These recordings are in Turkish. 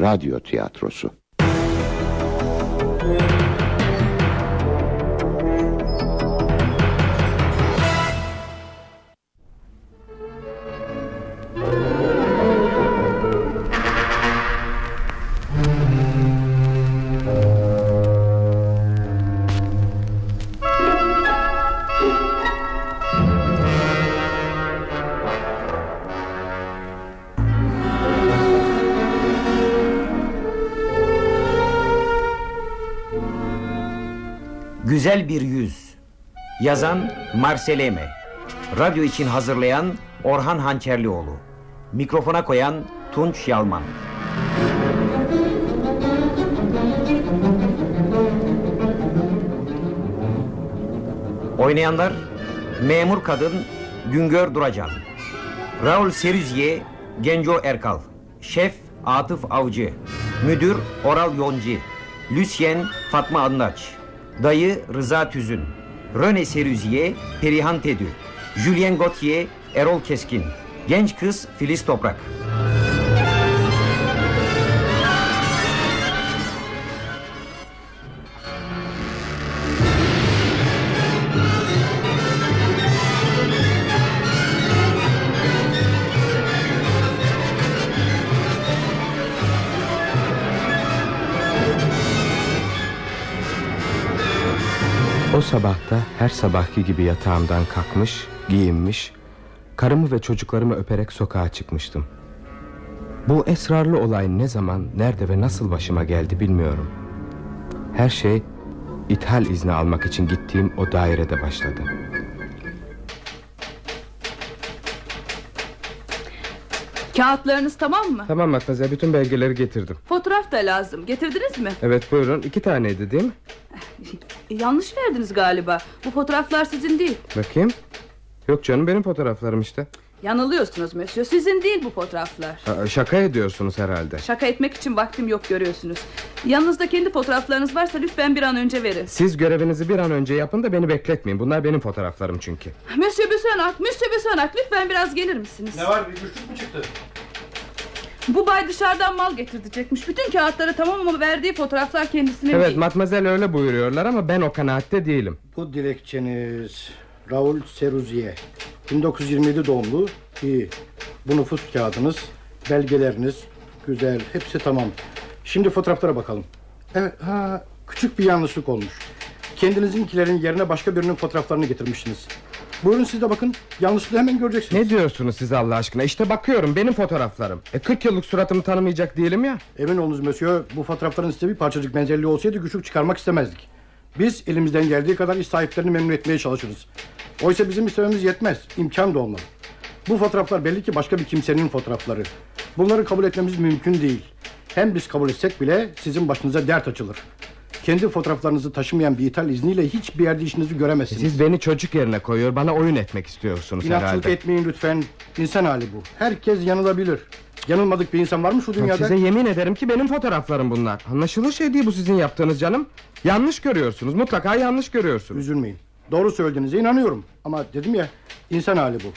radyo tiyatrosu. Yazan Marseleme. Radyo için hazırlayan Orhan Hançerlioğlu. Mikrofona koyan Tunç Yalman. Oynayanlar Memur Kadın Güngör Duracan Raul Serüzye Genco Erkal Şef Atıf Avcı Müdür Oral Yonci Lucien Fatma Andaç Dayı Rıza Tüzün Röne Serüziye Perihan Tedü Julien Gauthier Erol Keskin. Genç kız Filiz Toprak O sabahta her sabahki gibi yatağımdan kalkmış, giyinmiş, karımı ve çocuklarımı öperek sokağa çıkmıştım. Bu esrarlı olay ne zaman, nerede ve nasıl başıma geldi bilmiyorum. Her şey ithal izni almak için gittiğim o dairede başladı. Kağıtlarınız tamam mı? Tamam Matmazel bütün belgeleri getirdim. Fotoğraf da lazım. Getirdiniz mi? Evet buyurun iki taneydi değil mi? Yanlış verdiniz galiba. Bu fotoğraflar sizin değil. Bakayım. Yok canım benim fotoğraflarım işte. Yanılıyorsunuz Monsieur. Sizin değil bu fotoğraflar. Aa, şaka ediyorsunuz herhalde. Şaka etmek için vaktim yok görüyorsunuz. Yanınızda kendi fotoğraflarınız varsa lütfen bir an önce verin. Siz görevinizi bir an önce yapın da beni bekletmeyin. Bunlar benim fotoğraflarım çünkü. Monsieur Büsönak, Monsieur Büsönak lütfen biraz gelir misiniz? Ne var bir güçlük mü çıktı? Bu bay dışarıdan mal getirecekmiş. Bütün kağıtları tamam ama verdiği fotoğraflar kendisine Evet değil. matmazel öyle buyuruyorlar ama ben o kanaatte değilim. Bu dilekçeniz Raul Seruziye 1927 doğumlu iyi Bu nüfus kağıdınız Belgeleriniz Güzel hepsi tamam Şimdi fotoğraflara bakalım Evet ha, küçük bir yanlışlık olmuş Kendinizinkilerin yerine başka birinin fotoğraflarını getirmişsiniz Buyurun siz de bakın Yanlışlığı hemen göreceksiniz Ne diyorsunuz siz Allah aşkına? İşte bakıyorum benim fotoğraflarım. E 40 yıllık suratımı tanımayacak değilim ya. Emin olunuz Monsieur bu fotoğrafların size bir parçacık benzerliği olsaydı güçlük çıkarmak istemezdik. Biz elimizden geldiği kadar iş sahiplerini memnun etmeye çalışırız. Oysa bizim istememiz yetmez. imkan da olmalı. Bu fotoğraflar belli ki başka bir kimsenin fotoğrafları. Bunları kabul etmemiz mümkün değil. Hem biz kabul etsek bile sizin başınıza dert açılır. Kendi fotoğraflarınızı taşımayan bir ithal izniyle hiçbir yerde işinizi göremezsiniz. Siz beni çocuk yerine koyuyor bana oyun etmek istiyorsunuz İnatçılık herhalde. etmeyin lütfen. İnsan hali bu. Herkes yanılabilir. Yanılmadık bir insan var mı şu dünyada? Size yemin ederim ki benim fotoğraflarım bunlar. Anlaşılır şey değil bu sizin yaptığınız canım. Yanlış görüyorsunuz mutlaka yanlış görüyorsunuz. Üzülmeyin. Doğru söylediğinize inanıyorum. Ama dedim ya insan hali bu.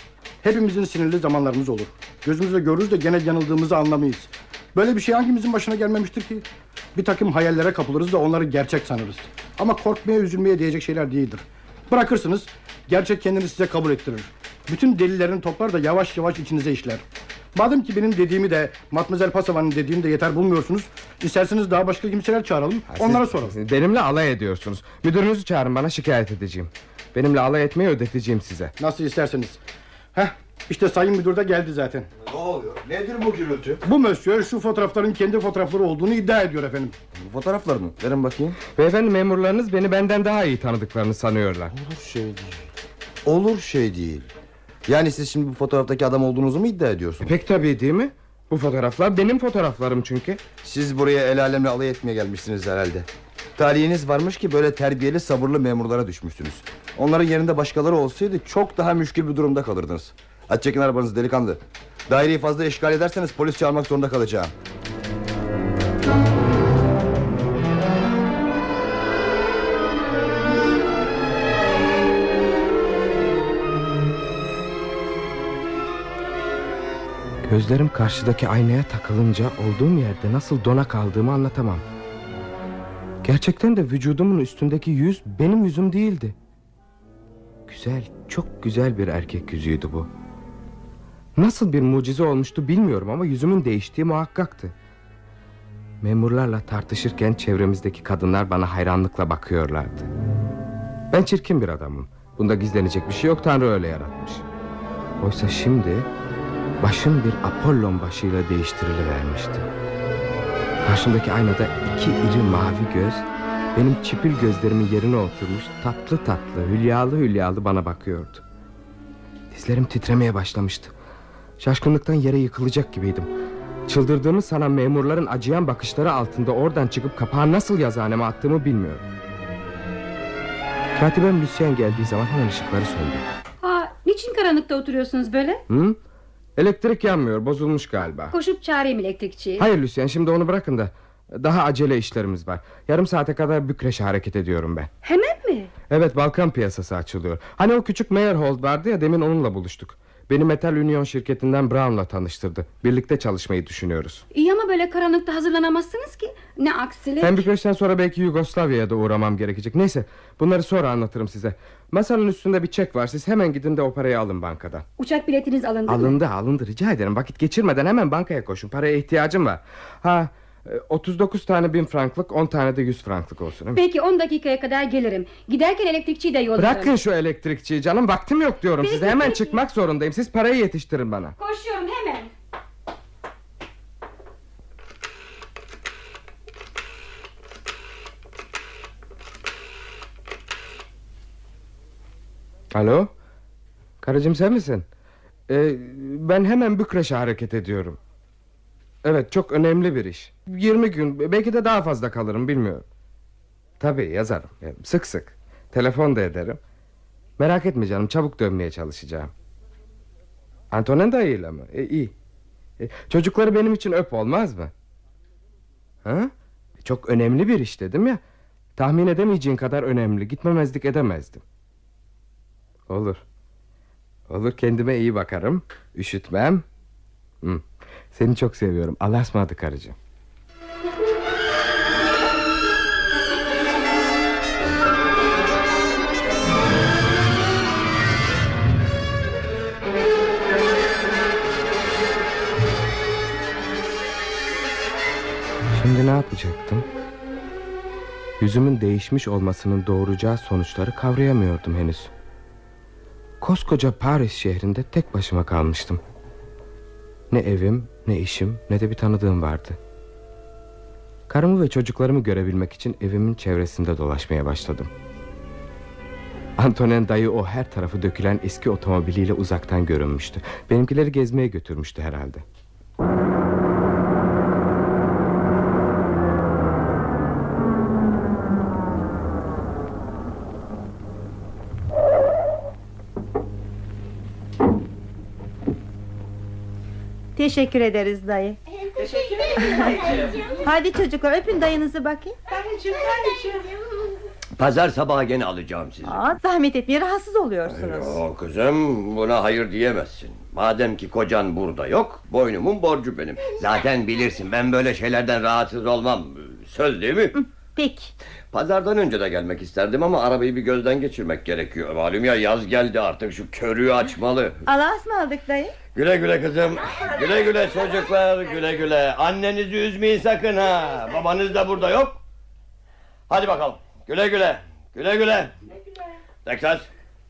Hepimizin sinirli zamanlarımız olur. Gözümüzle görürüz de gene yanıldığımızı anlamayız. Böyle bir şey hangimizin başına gelmemiştir ki? Bir takım hayallere kapılırız da onları gerçek sanırız. Ama korkmaya üzülmeye değecek şeyler değildir. Bırakırsınız gerçek kendini size kabul ettirir. Bütün delillerini toplar da yavaş yavaş içinize işler. Madem ki benim dediğimi de Matmazel Pasava'nın dediğini de yeter bulmuyorsunuz. İsterseniz daha başka kimseler çağıralım. Ha, siz- onlara soralım. siz Benimle alay ediyorsunuz. Müdürünüzü çağırın bana şikayet edeceğim. Benimle alay etmeyi ödeteceğim size. Nasıl isterseniz. Heh, işte sayın müdür de geldi zaten. Ne oluyor? Nedir bu gürültü? Bu monsieur şu fotoğrafların kendi fotoğrafları olduğunu iddia ediyor efendim. Bu fotoğraflar mı? Verin bakayım. Beyefendi memurlarınız beni benden daha iyi tanıdıklarını sanıyorlar. Olur şey değil. Olur şey değil. Yani siz şimdi bu fotoğraftaki adam olduğunuzu mu iddia ediyorsunuz? Pek tabii değil mi? Bu fotoğraflar benim fotoğraflarım çünkü. Siz buraya el alemle alay etmeye gelmişsiniz herhalde. Talihiniz varmış ki böyle terbiyeli sabırlı memurlara düşmüşsünüz. Onların yerinde başkaları olsaydı çok daha müşkül bir durumda kalırdınız. Hadi çekin arabanızı delikanlı. Daireyi fazla işgal ederseniz polis çağırmak zorunda kalacağım. Gözlerim karşıdaki aynaya takılınca olduğum yerde nasıl dona kaldığımı anlatamam. Gerçekten de vücudumun üstündeki yüz benim yüzüm değildi. Güzel, çok güzel bir erkek yüzüydü bu. Nasıl bir mucize olmuştu bilmiyorum ama yüzümün değiştiği muhakkaktı. Memurlarla tartışırken çevremizdeki kadınlar bana hayranlıkla bakıyorlardı. Ben çirkin bir adamım. Bunda gizlenecek bir şey yok Tanrı öyle yaratmış. Oysa şimdi başım bir Apollon başıyla değiştirilivermişti. Karşımdaki aynada iki iri mavi göz benim çipil gözlerimin yerine oturmuş tatlı tatlı hülyalı hülyalı bana bakıyordu. Dizlerim titremeye başlamıştı. Şaşkınlıktan yere yıkılacak gibiydim. Çıldırdığımı sanan memurların acıyan bakışları altında oradan çıkıp kapağı nasıl yazıhaneme attığımı bilmiyorum. Katibem Lucien geldiği zaman hemen ışıkları söndü. Aa, niçin karanlıkta oturuyorsunuz böyle? Hı? Elektrik yanmıyor bozulmuş galiba. Koşup çağırayım elektrikçiyi. Hayır Lucien şimdi onu bırakın da daha acele işlerimiz var. Yarım saate kadar Bükreş'e hareket ediyorum ben. Hemen mi? Evet Balkan piyasası açılıyor. Hani o küçük Meyerhold vardı ya demin onunla buluştuk. Beni Metal Union şirketinden Brown'la tanıştırdı. Birlikte çalışmayı düşünüyoruz. İyi ama böyle karanlıkta hazırlanamazsınız ki. Ne aksilik. Hem Bükreş'ten sonra belki Yugoslavya'ya da uğramam gerekecek. Neyse bunları sonra anlatırım size. Masanın üstünde bir çek var. Siz hemen gidin de o parayı alın bankadan. Uçak biletiniz alındı mı? Alındı alındı rica ederim. Vakit geçirmeden hemen bankaya koşun. Paraya ihtiyacım var. Ha 39 tane bin franklık 10 tane de 100 franklık olsun. mi? Peki 10 dakikaya kadar gelirim. Giderken elektrikçiyi de yollarım. Bırakın şu elektrikçiyi canım vaktim yok diyorum Peki, size hemen peki. çıkmak zorundayım siz parayı yetiştirin bana Koşuyorum hemen. Alo Karıcığım sen misin Ee, Ben hemen Bükreş'e hareket ediyorum Evet çok önemli bir iş. 20 gün belki de daha fazla kalırım bilmiyorum. Tabii yazarım. E, sık sık. Telefon da ederim. Merak etme canım çabuk dönmeye çalışacağım. Antonin dayıyla mı e, iyi. E, Çocukları benim için öp olmaz mı? Ha? Çok önemli bir iş dedim ya. Tahmin edemeyeceğin kadar önemli. Gitmemezlik edemezdim. Olur. Olur kendime iyi bakarım. Üşütmem. Hı. Seni çok seviyorum Allah'a ısmarladık karıcığım Şimdi ne yapacaktım? Yüzümün değişmiş olmasının doğuracağı sonuçları kavrayamıyordum henüz. Koskoca Paris şehrinde tek başıma kalmıştım. Ne evim, ne işim, ne de bir tanıdığım vardı. Karımı ve çocuklarımı görebilmek için evimin çevresinde dolaşmaya başladım. Antonin dayı o her tarafı dökülen eski otomobiliyle uzaktan görünmüştü. Benimkileri gezmeye götürmüştü herhalde. Teşekkür ederiz dayı. Hadi çocuklar öpün dayınızı bakayım. Pazar sabahı gene alacağım sizi. Aa, zahmet etmeyin rahatsız oluyorsunuz. Yo kızım buna hayır diyemezsin. Madem ki kocan burada yok boynumun borcu benim. Zaten bilirsin ben böyle şeylerden rahatsız olmam. Söz değil mi? Peki. Pazardan önce de gelmek isterdim ama arabayı bir gözden geçirmek gerekiyor. Malum ya yaz geldi artık şu körüğü açmalı. Allah'a ısmarladık dayı. Güle güle kızım. Güle güle çocuklar güle güle. Annenizi üzmeyin sakın ha. Babanız da burada yok. Hadi bakalım. Güle güle. Güle güle. Texas.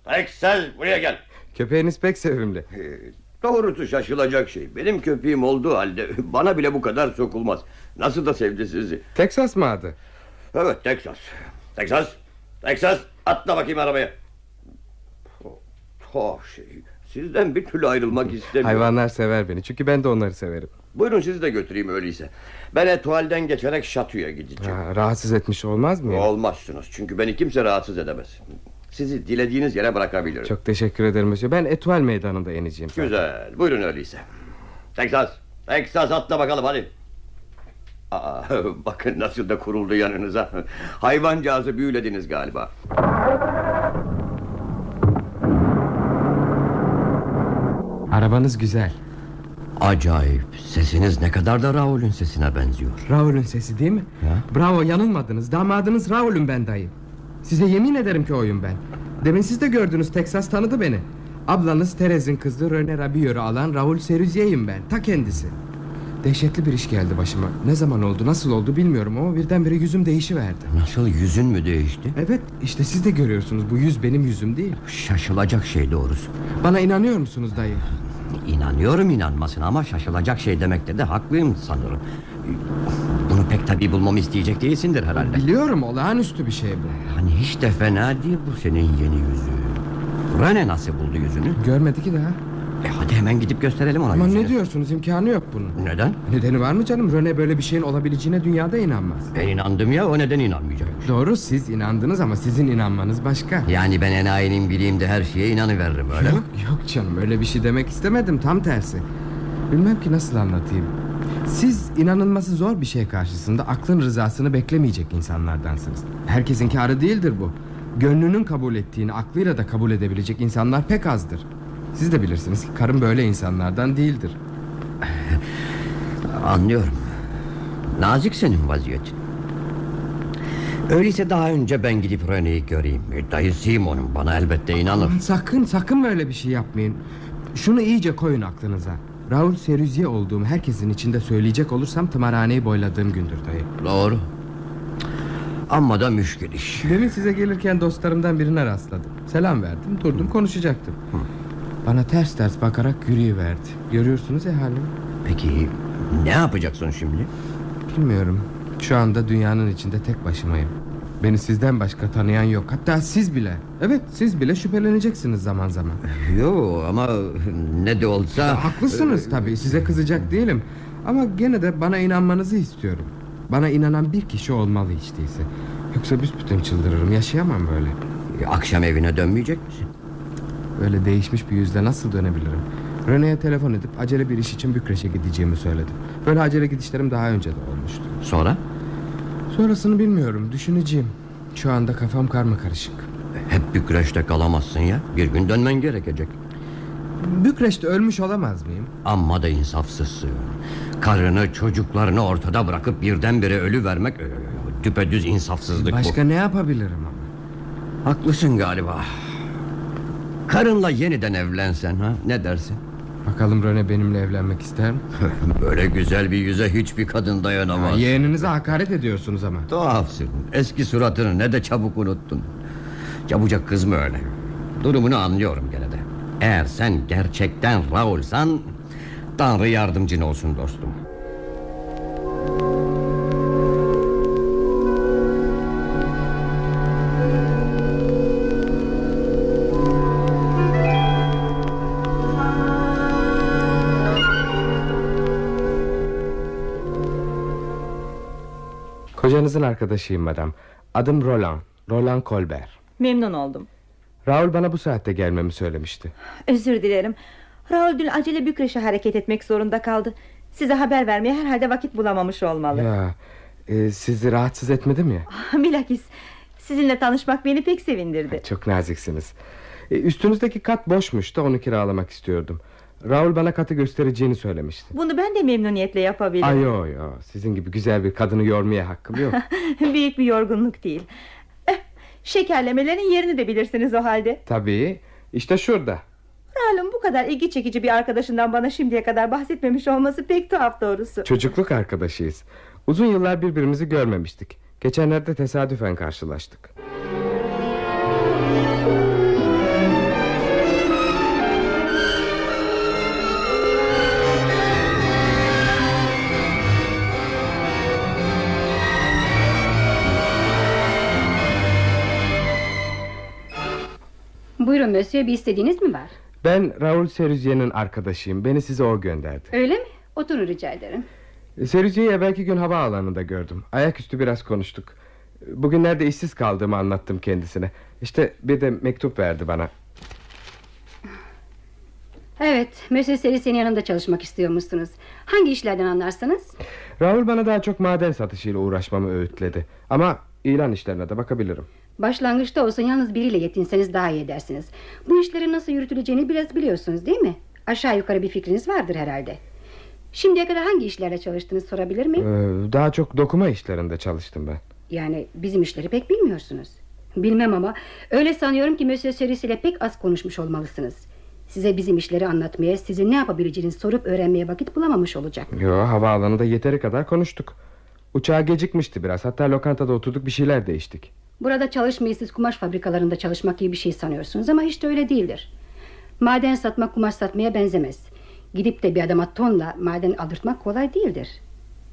Texas buraya gel. Köpeğiniz pek sevimli. Ee, Doğrusu şaşılacak şey. Benim köpeğim olduğu halde bana bile bu kadar sokulmaz. Nasıl da sevdi sizi. Texas mı adı? Evet Texas. Texas. Texas. Atla bakayım arabaya. Oh şey. Sizden bir türlü ayrılmak istemiyorum. Hayvanlar sever beni çünkü ben de onları severim. Buyurun sizi de götüreyim öyleyse. Ben Etual'den geçerek Şatu'ya gideceğim. Ha, rahatsız etmiş olmaz mıyım? Olmazsınız çünkü beni kimse rahatsız edemez. Sizi dilediğiniz yere bırakabilirim. Çok teşekkür ederim Monsieur. Ben Etual meydanında ineceğim. zaten. Güzel. Buyurun öyleyse. Texas. Texas atla bakalım hadi. Aa, bakın nasıl da kuruldu yanınıza. Hayvancağızı büyülediniz galiba. Arabanız güzel. Acayip. Sesiniz ne kadar da Raul'ün sesine benziyor. Raul'ün sesi değil mi? Ya. Bravo yanılmadınız. Damadınız Raul'üm ben dayı. Size yemin ederim ki oyum ben. Demin siz de gördünüz Texas tanıdı beni. Ablanız Terez'in kızı Rene Rabiot'u alan Raul Seruzier'im ben. Ta kendisi. Dehşetli bir iş geldi başıma. Ne zaman oldu, nasıl oldu bilmiyorum ama birdenbire yüzüm değişiverdi. Nasıl yüzün mü değişti? Evet, işte siz de görüyorsunuz bu yüz benim yüzüm değil. Şaşılacak şey doğrusu. Bana inanıyor musunuz dayı? İnanıyorum inanmasına ama şaşılacak şey demekte de haklıyım sanırım. Bunu pek tabii bulmamı isteyecek değilsindir herhalde. Biliyorum olağanüstü bir şey bu. Hani hiç de fena değil bu senin yeni yüzüğün. Rene nasıl buldu yüzünü? Görmedi ki daha. E hadi hemen gidip gösterelim ona Ama yüzüğü. ne diyorsunuz imkanı yok bunun. Neden? Nedeni var mı canım? Rene böyle bir şeyin olabileceğine dünyada inanmaz. Ben inandım ya o neden inanmayacakmış. Doğru siz inandınız ama sizin inanmanız başka. Yani ben enayinin bileyim de her şeye inanıveririm öyle mi? Yok yok canım öyle bir şey demek istemedim tam tersi. Bilmem ki nasıl anlatayım. Siz inanılması zor bir şey karşısında aklın rızasını beklemeyecek insanlardansınız. Herkesin kârı değildir bu. Gönlünün kabul ettiğini aklıyla da kabul edebilecek insanlar pek azdır. Siz de bilirsiniz ki karım böyle insanlardan değildir. Anlıyorum. Nazik senin vaziyetin. Öyleyse daha önce ben gidip Rene'yi göreyim. Dayısıyım onun bana elbette inanır. Aman sakın sakın böyle bir şey yapmayın. Şunu iyice koyun aklınıza. Raul Seruzye olduğumu herkesin içinde söyleyecek olursam tımarhaneyi boyladığım gündür dayı. Doğru. Amma da müşkül iş. Demin size gelirken dostlarımdan birine rastladım. Selam verdim, durdum konuşacaktım. Bana ters ters bakarak yürüyüverdi. Görüyorsunuz ya halimi. Peki ne yapacaksın şimdi? Bilmiyorum. Şu anda dünyanın içinde tek başımayım. Beni sizden başka tanıyan yok. Hatta siz bile. Evet, siz bile şüpheleneceksiniz zaman zaman. Yo ama ne de olsa... Haklısınız tabii. Size kızacak değilim. Ama gene de bana inanmanızı istiyorum. Bana inanan bir kişi olmalı hiç değilse. Yoksa büsbütün çıldırırım. Yaşayamam böyle. Akşam evine dönmeyecek misin? Böyle değişmiş bir yüzle nasıl dönebilirim? Rene'ye telefon edip acele bir iş için Bükreş'e gideceğimi söyledim. Böyle acele gidişlerim daha önce de olmuştu. Sonra? Sonrasını bilmiyorum, düşüneceğim. Şu anda kafam karma karışık. Hep Bükreş'te kalamazsın ya. Bir gün dönmen gerekecek. Bükreş'te ölmüş olamaz mıyım? Amma da insafsızsın. Karını çocuklarını ortada bırakıp birdenbire ölü vermek... e, Düpedüz insafsızlık Başka bu. ne yapabilirim ama? Haklısın galiba. Karınla yeniden evlensen ha ne dersin? Bakalım Rene benimle evlenmek ister mi? Böyle güzel bir yüze hiçbir kadın dayanamaz. Yeğeninize hakaret ediyorsunuz ama. Tuhafsın. Eski suratını ne de çabuk unuttun. Çabucak kız mı öyle? Durumunu anlıyorum gene de. Eğer sen gerçekten Raul'san... Tanrı yardımcın olsun dostum. Kocanızın arkadaşıyım madam. Adım Roland. Roland Colbert. Memnun oldum. Raul bana bu saatte gelmemi söylemişti. Özür dilerim. Raul dün acele Bükreş'e hareket etmek zorunda kaldı. Size haber vermeye herhalde vakit bulamamış olmalı. Ya, e, sizi rahatsız etmedim ya. Bilakis sizinle tanışmak beni pek sevindirdi. Çok naziksiniz. E, üstünüzdeki kat boşmuş da onu kiralamak istiyordum. Raul bana katı göstereceğini söylemişti. Bunu ben de memnuniyetle yapabilirim. Ay yo yo sizin gibi güzel bir kadını yormaya hakkım yok. Büyük bir yorgunluk değil. Eh, şekerlemelerin yerini de bilirsiniz o halde. Tabii işte şurada. Raul'un bu kadar ilgi çekici bir arkadaşından bana şimdiye kadar bahsetmemiş olması pek tuhaf doğrusu. Çocukluk arkadaşıyız. Uzun yıllar birbirimizi görmemiştik. Geçenlerde tesadüfen karşılaştık. Mösyö bir istediğiniz mi var? Ben Raul Seruzye'nin arkadaşıyım. Beni size o gönderdi. Öyle mi? Oturun rica ederim. Seruzye'yi evvelki gün havaalanında gördüm. Ayaküstü biraz konuştuk. Bugünlerde işsiz kaldığımı anlattım kendisine. İşte bir de mektup verdi bana. Evet, Mösyö Seri senin yanında çalışmak istiyormuşsunuz. Hangi işlerden anlarsınız? Raul bana daha çok maden satışıyla uğraşmamı öğütledi. Ama ilan işlerine de bakabilirim. Başlangıçta olsun yalnız biriyle yetinseniz daha iyi edersiniz. Bu işlerin nasıl yürütüleceğini biraz biliyorsunuz değil mi? Aşağı yukarı bir fikriniz vardır herhalde. Şimdiye kadar hangi işlerle çalıştınız sorabilir miyim? Ee, daha çok dokuma işlerinde çalıştım ben. Yani bizim işleri pek bilmiyorsunuz. Bilmem ama öyle sanıyorum ki Monsieur Cerise ile pek az konuşmuş olmalısınız. Size bizim işleri anlatmaya, sizin ne yapabileceğinizi sorup öğrenmeye vakit bulamamış olacak. Yo havaalanında yeteri kadar konuştuk. Uçağa gecikmişti biraz. Hatta lokantada oturduk bir şeyler değiştik. Burada çalışmayı siz kumaş fabrikalarında çalışmak gibi bir şey sanıyorsunuz ama hiç de öyle değildir. Maden satmak kumaş satmaya benzemez. Gidip de bir adama tonla maden aldırtmak kolay değildir.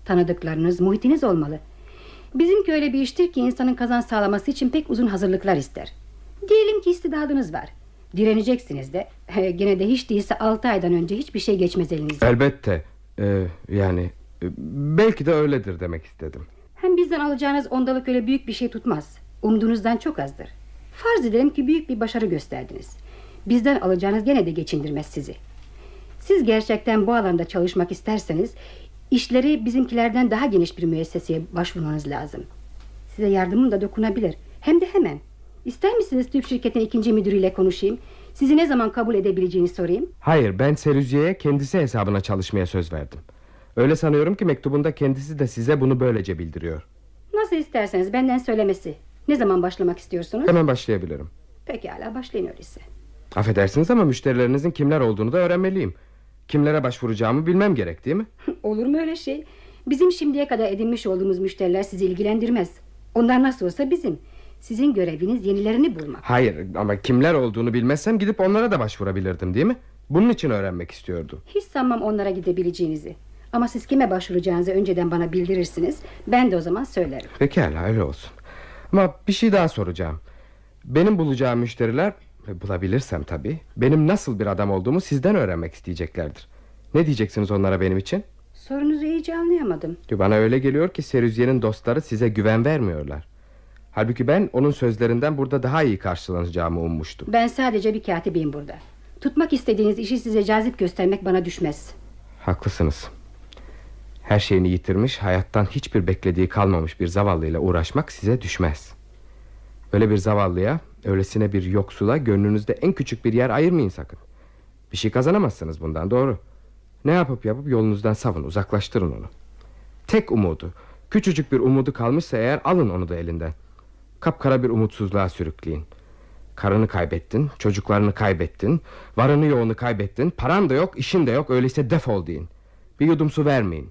Tanıdıklarınız, muhitiniz olmalı. Bizimki öyle bir iştir ki insanın kazanç sağlaması için pek uzun hazırlıklar ister. Diyelim ki istidadınız var. Direneceksiniz de. Gene de hiç değilse altı aydan önce hiçbir şey geçmez elinizden. Elbette. Ee, yani e, belki de öyledir demek istedim. Hem bizden alacağınız ondalık öyle büyük bir şey tutmaz. Umduğunuzdan çok azdır. Farz edelim ki büyük bir başarı gösterdiniz. Bizden alacağınız gene de geçindirmez sizi. Siz gerçekten bu alanda çalışmak isterseniz... ...işleri bizimkilerden daha geniş bir müesseseye başvurmanız lazım. Size yardımım da dokunabilir. Hem de hemen. İster misiniz Türk şirketin ikinci müdürüyle konuşayım? Sizi ne zaman kabul edebileceğini sorayım? Hayır ben Serüziye'ye kendisi hesabına çalışmaya söz verdim. Öyle sanıyorum ki mektubunda kendisi de size bunu böylece bildiriyor. Nasıl isterseniz benden söylemesi. Ne zaman başlamak istiyorsunuz? Hemen başlayabilirim. Pekala başlayın öyleyse. Affedersiniz ama müşterilerinizin kimler olduğunu da öğrenmeliyim. Kimlere başvuracağımı bilmem gerek değil mi? Olur mu öyle şey? Bizim şimdiye kadar edinmiş olduğumuz müşteriler sizi ilgilendirmez. Onlar nasıl olsa bizim. Sizin göreviniz yenilerini bulmak. Hayır ama kimler olduğunu bilmezsem gidip onlara da başvurabilirdim değil mi? Bunun için öğrenmek istiyordum. Hiç sanmam onlara gidebileceğinizi. Ama siz kime başvuracağınızı önceden bana bildirirsiniz. Ben de o zaman söylerim. Pekala öyle olsun. Ama bir şey daha soracağım. Benim bulacağım müşteriler ve bulabilirsem tabii benim nasıl bir adam olduğumu sizden öğrenmek isteyeceklerdir. Ne diyeceksiniz onlara benim için? Sorunuzu iyice anlayamadım. Bana öyle geliyor ki Serüzye'nin dostları size güven vermiyorlar. Halbuki ben onun sözlerinden burada daha iyi karşılanacağımı ummuştum. Ben sadece bir katibiyim burada. Tutmak istediğiniz işi size cazip göstermek bana düşmez. Haklısınız. Her şeyini yitirmiş, hayattan hiçbir beklediği kalmamış bir zavallıyla uğraşmak size düşmez. Öyle bir zavallıya, öylesine bir yoksula gönlünüzde en küçük bir yer ayırmayın sakın. Bir şey kazanamazsınız bundan doğru. Ne yapıp yapıp yolunuzdan savun, uzaklaştırın onu. Tek umudu, küçücük bir umudu kalmışsa eğer alın onu da elinden. Kapkara bir umutsuzluğa sürükleyin. Karını kaybettin, çocuklarını kaybettin, varını yoğunu kaybettin, paran da yok, işin de yok, öyleyse defol deyin. Bir yudum su vermeyin.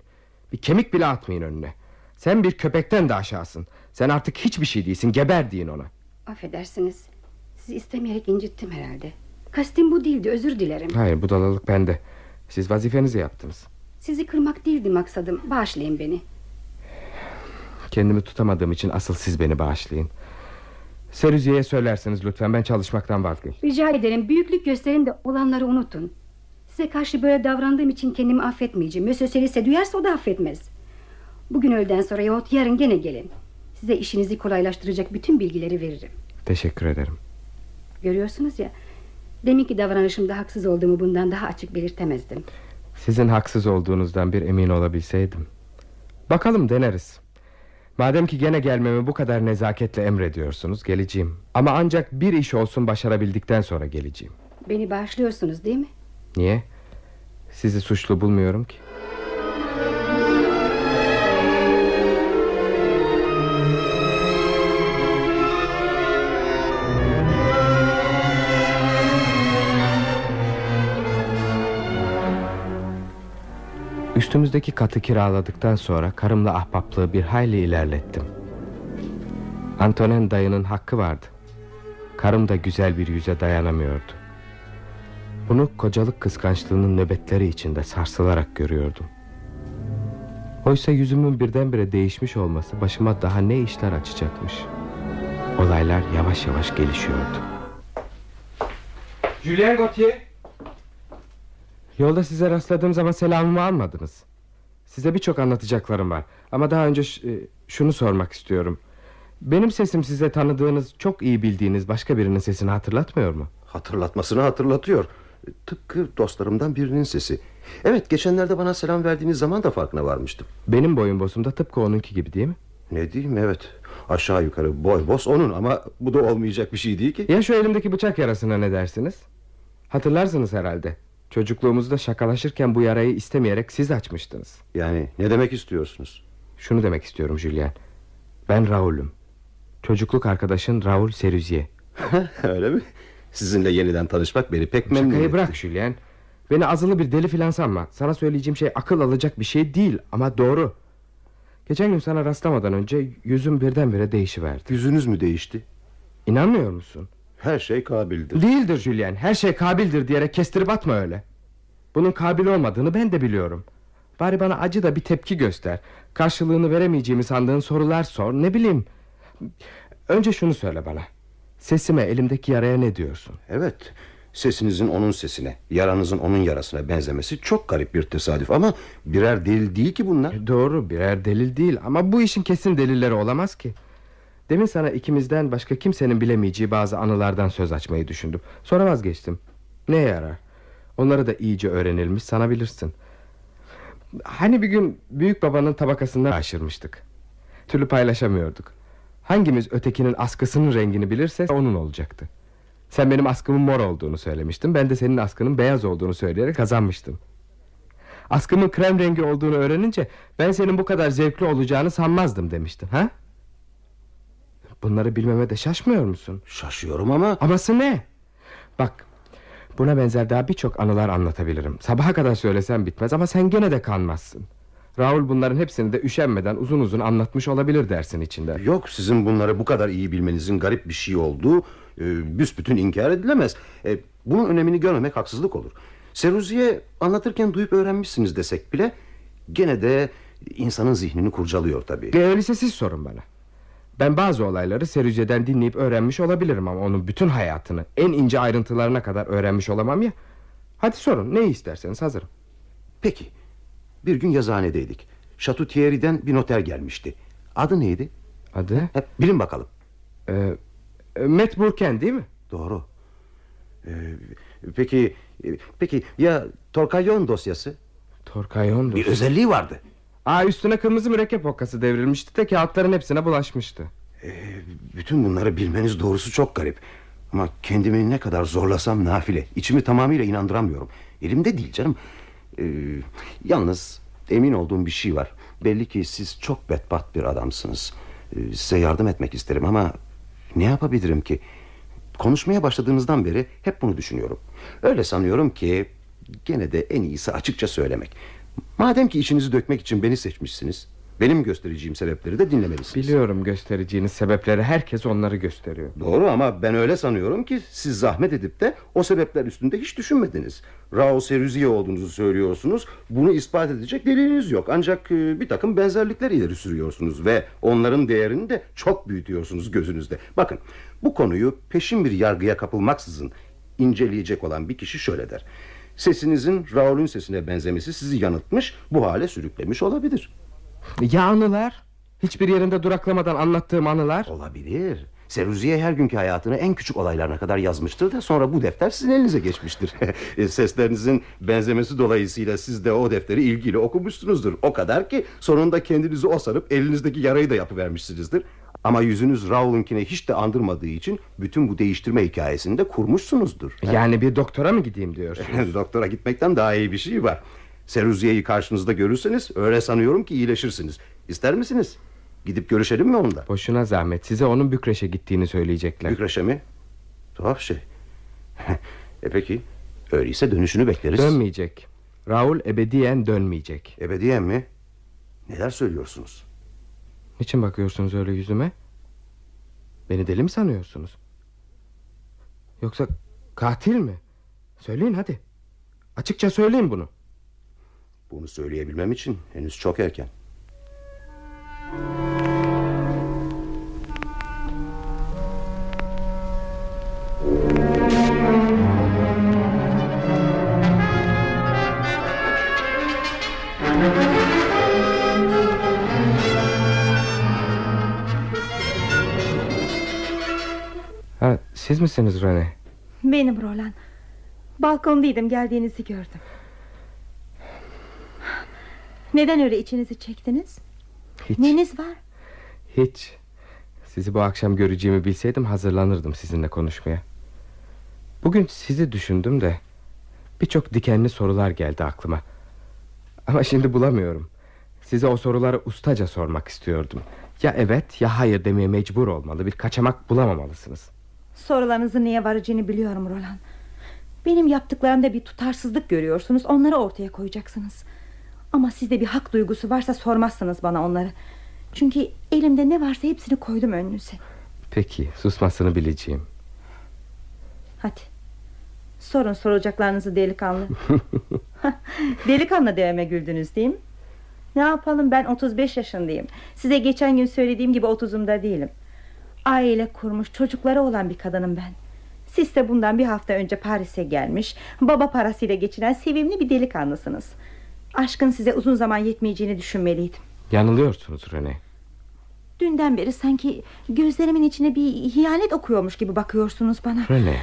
Bir kemik bile atmayın önüne. Sen bir köpekten de aşağısın. Sen artık hiçbir şey değilsin, geber deyin ona. Affedersiniz. Sizi istemeyerek incittim herhalde. Kastim bu değildi, özür dilerim. Hayır, budalalık bende. Siz vazifenizi yaptınız. Sizi kırmak değildi maksadım. Bağışlayın beni. Kendimi tutamadığım için asıl siz beni bağışlayın. Serüziye'ye söylerseniz lütfen ben çalışmaktan vazgeçtim. Rica ederim büyüklük gösterin de olanları unutun. Size karşı böyle davrandığım için kendimi affetmeyeceğim. Monsieur Serise duyarsa o da affetmez. Bugün öğleden sonra yahut yarın gene gelin. Size işinizi kolaylaştıracak bütün bilgileri veririm. Teşekkür ederim. Görüyorsunuz ya... Deminki davranışımda haksız olduğumu bundan daha açık belirtemezdim. Sizin haksız olduğunuzdan bir emin olabilseydim. Bakalım deneriz. Madem ki gene gelmemi bu kadar nezaketle emrediyorsunuz geleceğim. Ama ancak bir iş olsun başarabildikten sonra geleceğim. Beni bağışlıyorsunuz değil mi? Niye? Sizi suçlu bulmuyorum ki. Üstümüzdeki katı kiraladıktan sonra karımla ahbaplığı bir hayli ilerlettim. Antonen dayının hakkı vardı. Karım da güzel bir yüze dayanamıyordu. Bunu kocalık kıskançlığının nöbetleri içinde sarsılarak görüyordum. Oysa yüzümün birdenbire değişmiş olması başıma daha ne işler açacakmış. Olaylar yavaş yavaş gelişiyordu. Julien Gauthier. Yolda size rastladığım zaman selamımı almadınız. Size birçok anlatacaklarım var. Ama daha önce e, şunu sormak istiyorum. Benim sesim size tanıdığınız, çok iyi bildiğiniz başka birinin sesini hatırlatmıyor mu? Hatırlatmasını hatırlatıyor. Tıpkı dostlarımdan birinin sesi. Evet geçenlerde bana selam verdiğiniz zaman da farkına varmıştım. Benim boyun bosum da tıpkı onunki gibi değil mi? Ne diyeyim evet. Aşağı yukarı boy boz onun ama bu da olmayacak bir şey değil ki. Ya şu elimdeki bıçak yarasına ne dersiniz? Hatırlarsınız herhalde. Çocukluğumuzda şakalaşırken bu yarayı istemeyerek siz açmıştınız. Yani ne demek istiyorsunuz? Şunu demek istiyorum Julien. Ben Raul'üm. Çocukluk arkadaşın Raul Serüziye. Öyle mi? Sizinle yeniden tanışmak beni pek memnun Şakayı etti. bırak Julien. Beni azılı bir deli filan sanma. Sana söyleyeceğim şey akıl alacak bir şey değil ama doğru. Geçen gün sana rastlamadan önce yüzüm birdenbire değişiverdi. Yüzünüz mü değişti? İnanmıyor musun? Her şey kabildir. Değildir Julien. Her şey kabildir diyerek kestirip atma öyle. Bunun kabil olmadığını ben de biliyorum. Bari bana acı da bir tepki göster. Karşılığını veremeyeceğimi sandığın sorular sor. Ne bileyim. Önce şunu söyle bana. Sesime, elimdeki yaraya ne diyorsun? Evet. Sesinizin onun sesine, yaranızın onun yarasına benzemesi çok garip bir tesadüf ama birer delil değil ki bunlar. Doğru birer delil değil ama bu işin kesin delilleri olamaz ki. Demin sana ikimizden başka kimsenin bilemeyeceği bazı anılardan söz açmayı düşündüm. Sonra vazgeçtim. Ne yarar? Onları da iyice öğrenilmiş sanabilirsin. Hani bir gün büyük babanın tabakasından aşırmıştık. Türlü paylaşamıyorduk. Hangimiz ötekinin askısının rengini bilirse onun olacaktı. Sen benim askımın mor olduğunu söylemiştin. Ben de senin askının beyaz olduğunu söyleyerek kazanmıştım. Askımın krem rengi olduğunu öğrenince ben senin bu kadar zevkli olacağını sanmazdım demiştin. Ha? Bunları bilmeme de şaşmıyor musun? Şaşıyorum ama Aması ne? Bak buna benzer daha birçok anılar anlatabilirim. Sabaha kadar söylesem bitmez ama sen gene de kanmazsın. Raul bunların hepsini de üşenmeden uzun uzun anlatmış olabilir dersin içinde. yok sizin bunları bu kadar iyi bilmenizin garip bir şey olduğu e, büsbütün inkar edilemez. E, bunun önemini görmemek haksızlık olur. Seruziye anlatırken duyup öğrenmişsiniz desek bile gene de insanın zihnini kurcalıyor tabii. E, öyleyse siz sorun bana. Ben bazı olayları Serüce'den dinleyip öğrenmiş olabilirim ama onun bütün hayatını en ince ayrıntılarına kadar öğrenmiş olamam ya. Hadi sorun ne isterseniz hazırım. Peki bir gün yazıhanedeydik. Şatu Thierry'den bir noter gelmişti. Adı neydi? Adı? Hep bilin bakalım. Ee, e, Matt Burken değil mi? Doğru. Ee, peki e, peki ya Torkayon dosyası? Torkayon Bir özelliği vardı. Aa üstüne kırmızı mürekkep okkası devrilmişti de kağıtların hepsine bulaşmıştı. Bütün bunları bilmeniz doğrusu çok garip. Ama kendimi ne kadar zorlasam nafile. İçimi tamamıyla inandıramıyorum. Elimde değil canım. Ee, yalnız emin olduğum bir şey var. Belli ki siz çok bedbaht bir adamsınız. Ee, size yardım etmek isterim ama ne yapabilirim ki? Konuşmaya başladığınızdan beri hep bunu düşünüyorum. Öyle sanıyorum ki gene de en iyisi açıkça söylemek. Madem ki içinizi dökmek için beni seçmişsiniz, benim göstereceğim sebepleri de dinlemelisiniz. Biliyorum göstereceğiniz sebepleri herkes onları gösteriyor. Doğru ama ben öyle sanıyorum ki siz zahmet edip de o sebepler üstünde hiç düşünmediniz. Raul Serüziye olduğunuzu söylüyorsunuz. Bunu ispat edecek deliliniz yok. Ancak e, bir takım benzerlikler ileri sürüyorsunuz ve onların değerini de çok büyütüyorsunuz gözünüzde. Bakın bu konuyu peşin bir yargıya kapılmaksızın inceleyecek olan bir kişi şöyle der. Sesinizin Raul'ün sesine benzemesi sizi yanıltmış, bu hale sürüklemiş olabilir. Ya anılar? Hiçbir yerinde duraklamadan anlattığım anılar? Olabilir. Seruziye her günkü hayatını en küçük olaylarına kadar yazmıştır da sonra bu defter sizin elinize geçmiştir. E, Seslerinizin benzemesi dolayısıyla siz de o defteri ilgiyle okumuşsunuzdur. O kadar ki sonunda kendinizi o sanıp elinizdeki yarayı da yapıvermişsinizdir. Ama yüzünüz Raul'unkine hiç de andırmadığı için bütün bu değiştirme hikayesini de kurmuşsunuzdur. Yani bir doktora mı gideyim diyorsun? Doktora gitmekten daha iyi bir şey var. Seruziye'yi karşınızda görürseniz öyle sanıyorum ki iyileşirsiniz. İster misiniz? Gidip görüşelim mi onunla? Boşuna zahmet size onun Bükreş'e gittiğini söyleyecekler. Bükreş'e mi? Tuhaf şey. e peki öyleyse dönüşünü bekleriz. Dönmeyecek. Raul ebediyen dönmeyecek. Ebediyen mi? Neler söylüyorsunuz? Niçin bakıyorsunuz öyle yüzüme? Beni deli mi sanıyorsunuz? Yoksa katil mi? Söyleyin hadi. Açıkça söyleyin bunu. Bunu söyleyebilmem için henüz çok erken. Ha, siz misiniz Rene? Benim Roland. Balkondaydım geldiğinizi gördüm. Neden öyle içinizi çektiniz? Hiç. Neniz var? Hiç. Sizi bu akşam göreceğimi bilseydim hazırlanırdım sizinle konuşmaya. Bugün sizi düşündüm de Birçok dikenli sorular geldi aklıma. Ama şimdi bulamıyorum. Size o soruları ustaca sormak istiyordum. Ya evet ya hayır demeye mecbur olmalı. Bir kaçamak bulamamalısınız. Sorularınızın niye varacağını biliyorum Roland. Benim yaptıklarımda bir tutarsızlık görüyorsunuz. Onları ortaya koyacaksınız. Ama sizde bir hak duygusu varsa sormazsınız bana onları. Çünkü elimde ne varsa hepsini koydum önünüze. Peki susmasını bileceğim. Hadi. Sorun soracaklarınızı delikanlı. delikanlı dememe güldünüz değil mi? Ne yapalım ben 35 yaşındayım. Size geçen gün söylediğim gibi 30'umda değilim. Aile kurmuş çocukları olan bir kadınım ben. Siz de bundan bir hafta önce Paris'e gelmiş Baba parasıyla geçinen sevimli bir delikanlısınız Aşkın size uzun zaman yetmeyeceğini düşünmeliydim. Yanılıyorsunuz Rene. Dünden beri sanki gözlerimin içine bir ihanet okuyormuş gibi bakıyorsunuz bana. Rene.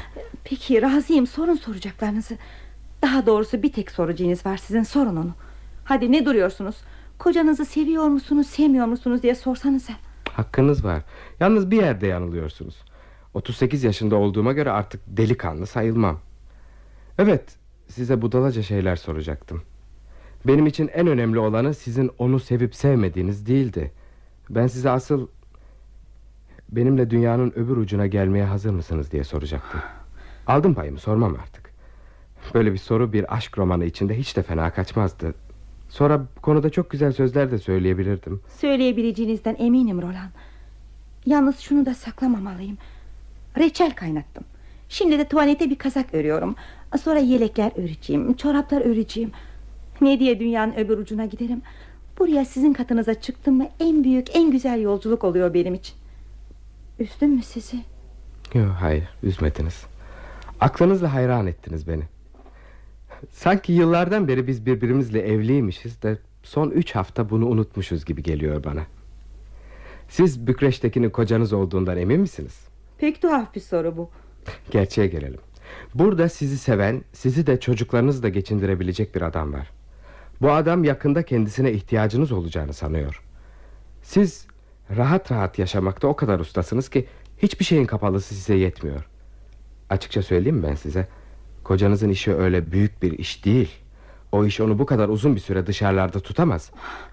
Peki razıyım. Sorun soracaklarınızı. Daha doğrusu bir tek sorucunuz var sizin. Sorun onu. Hadi ne duruyorsunuz? Kocanızı seviyor musunuz sevmiyor musunuz diye sorsanıza. Hakkınız var. Yalnız bir yerde yanılıyorsunuz. 38 yaşında olduğuma göre artık delikanlı sayılmam. Evet size budalaca şeyler soracaktım Benim için en önemli olanı sizin onu sevip sevmediğiniz değildi. Ben size asıl Benimle dünyanın öbür ucuna gelmeye hazır mısınız diye soracaktım. Aldım payımı sormam artık. Böyle bir soru bir aşk romanı içinde hiç de fena kaçmazdı. Sonra konuda çok güzel sözler de söyleyebilirdim. Söyleyebileceğinizden eminim Roland. Yalnız şunu da saklamamalıyım. Reçel kaynattım. Şimdi de tuvalete bir kazak örüyorum. Sonra yelekler öreceğim Çoraplar öreceğim Ne diye dünyanın öbür ucuna giderim? Buraya sizin katınıza çıktım mı En büyük en güzel yolculuk oluyor benim için. Üzdüm mü sizi? Yok hayır üzmediniz. Aklınızla hayran ettiniz beni. Sanki yıllardan beri biz birbirimizle evliymişiz de Son üç hafta bunu unutmuşuz gibi geliyor bana. Siz Bükreş'tekinin kocanız olduğundan emin misiniz? Pek tuhaf bir soru bu. Gerçeğe gelelim. Burada sizi seven Sizi de çocuklarınızı da geçindirebilecek bir adam var Bu adam yakında kendisine ihtiyacınız olacağını sanıyor. Siz rahat rahat yaşamakta o kadar ustasınız ki Hiçbir şeyin kapalısı size yetmiyor. Açıkça söyleyeyim ben size? Kocanızın işi öyle büyük bir iş değil. O iş onu bu kadar uzun bir süre dışarılarda tutamaz.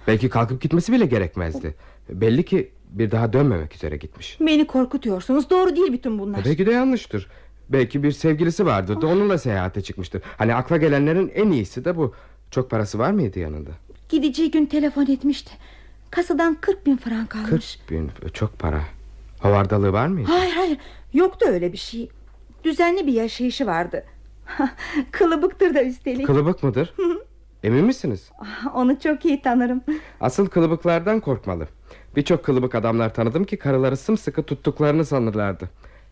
Belki kalkıp gitmesi bile gerekmezdi. Belli ki bir daha dönmemek üzere gitmiş. Beni korkutuyorsunuz. Doğru değil bütün bunlar. Belki de yanlıştır. Belki bir sevgilisi vardır da onunla seyahate çıkmıştır. Hani akla gelenlerin en iyisi de bu Çok parası var mıydı yanında? Gideceği gün telefon etmişti. Kasadan 40 bin frank almış. 40 bin çok para. Havardalığı var mıydı? Hayır hayır. Yoktu öyle bir şey. Düzenli bir yaşayışı vardı. Kılıbıktır da üstelik. Kılıbık mıdır? Emin misiniz? Ah, Onu çok iyi tanırım. Asıl kılıbıklardan korkmalı. Birçok kılıbık adamlar tanıdım ki Karıları sımsıkı tuttuklarını sanırlardı.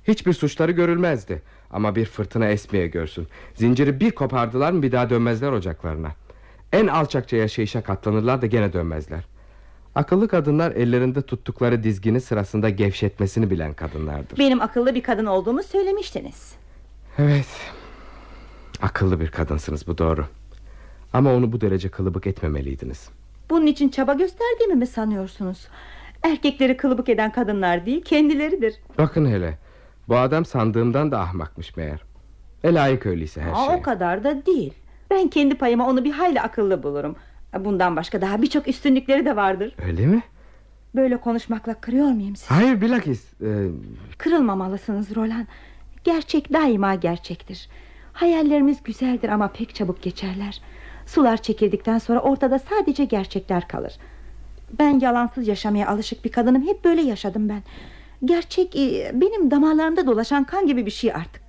Hiçbir suçları görülmezdi. Ama bir fırtına esmeye görsün. Zinciri bir kopardılar mı bir daha dönmezler ocaklarına En alçakça yaşayışa katlanırlar da gene dönmezler. Akıllı kadınlar ellerinde tuttukları dizgini sırasında gevşetmesini bilen kadınlardır. Benim akıllı bir kadın olduğumu söylemiştiniz. Evet. Akıllı bir kadınsınız bu doğru. Ama onu bu derece kılıbık etmemeliydiniz. Bunun için çaba gösterdiğimi mi sanıyorsunuz? Erkekleri kılıbık eden kadınlar değil kendileridir. Bakın hele Bu adam sandığımdan da ahmakmış meğer. E layık öyleyse her şey O kadar da değil Ben kendi payıma onu bir hayli akıllı bulurum. Bundan başka daha birçok üstünlükleri de vardır. Öyle mi? Böyle konuşmakla kırıyor muyum sizi? Hayır bilakis e, Kırılmamalısınız Roland. Gerçek daima gerçektir. Hayallerimiz güzeldir ama pek çabuk geçerler. Sular çekildikten sonra ortada sadece gerçekler kalır. Ben yalansız yaşamaya alışık bir kadınım. Hep böyle yaşadım ben. Gerçek e, benim damarlarımda dolaşan kan gibi bir şey artık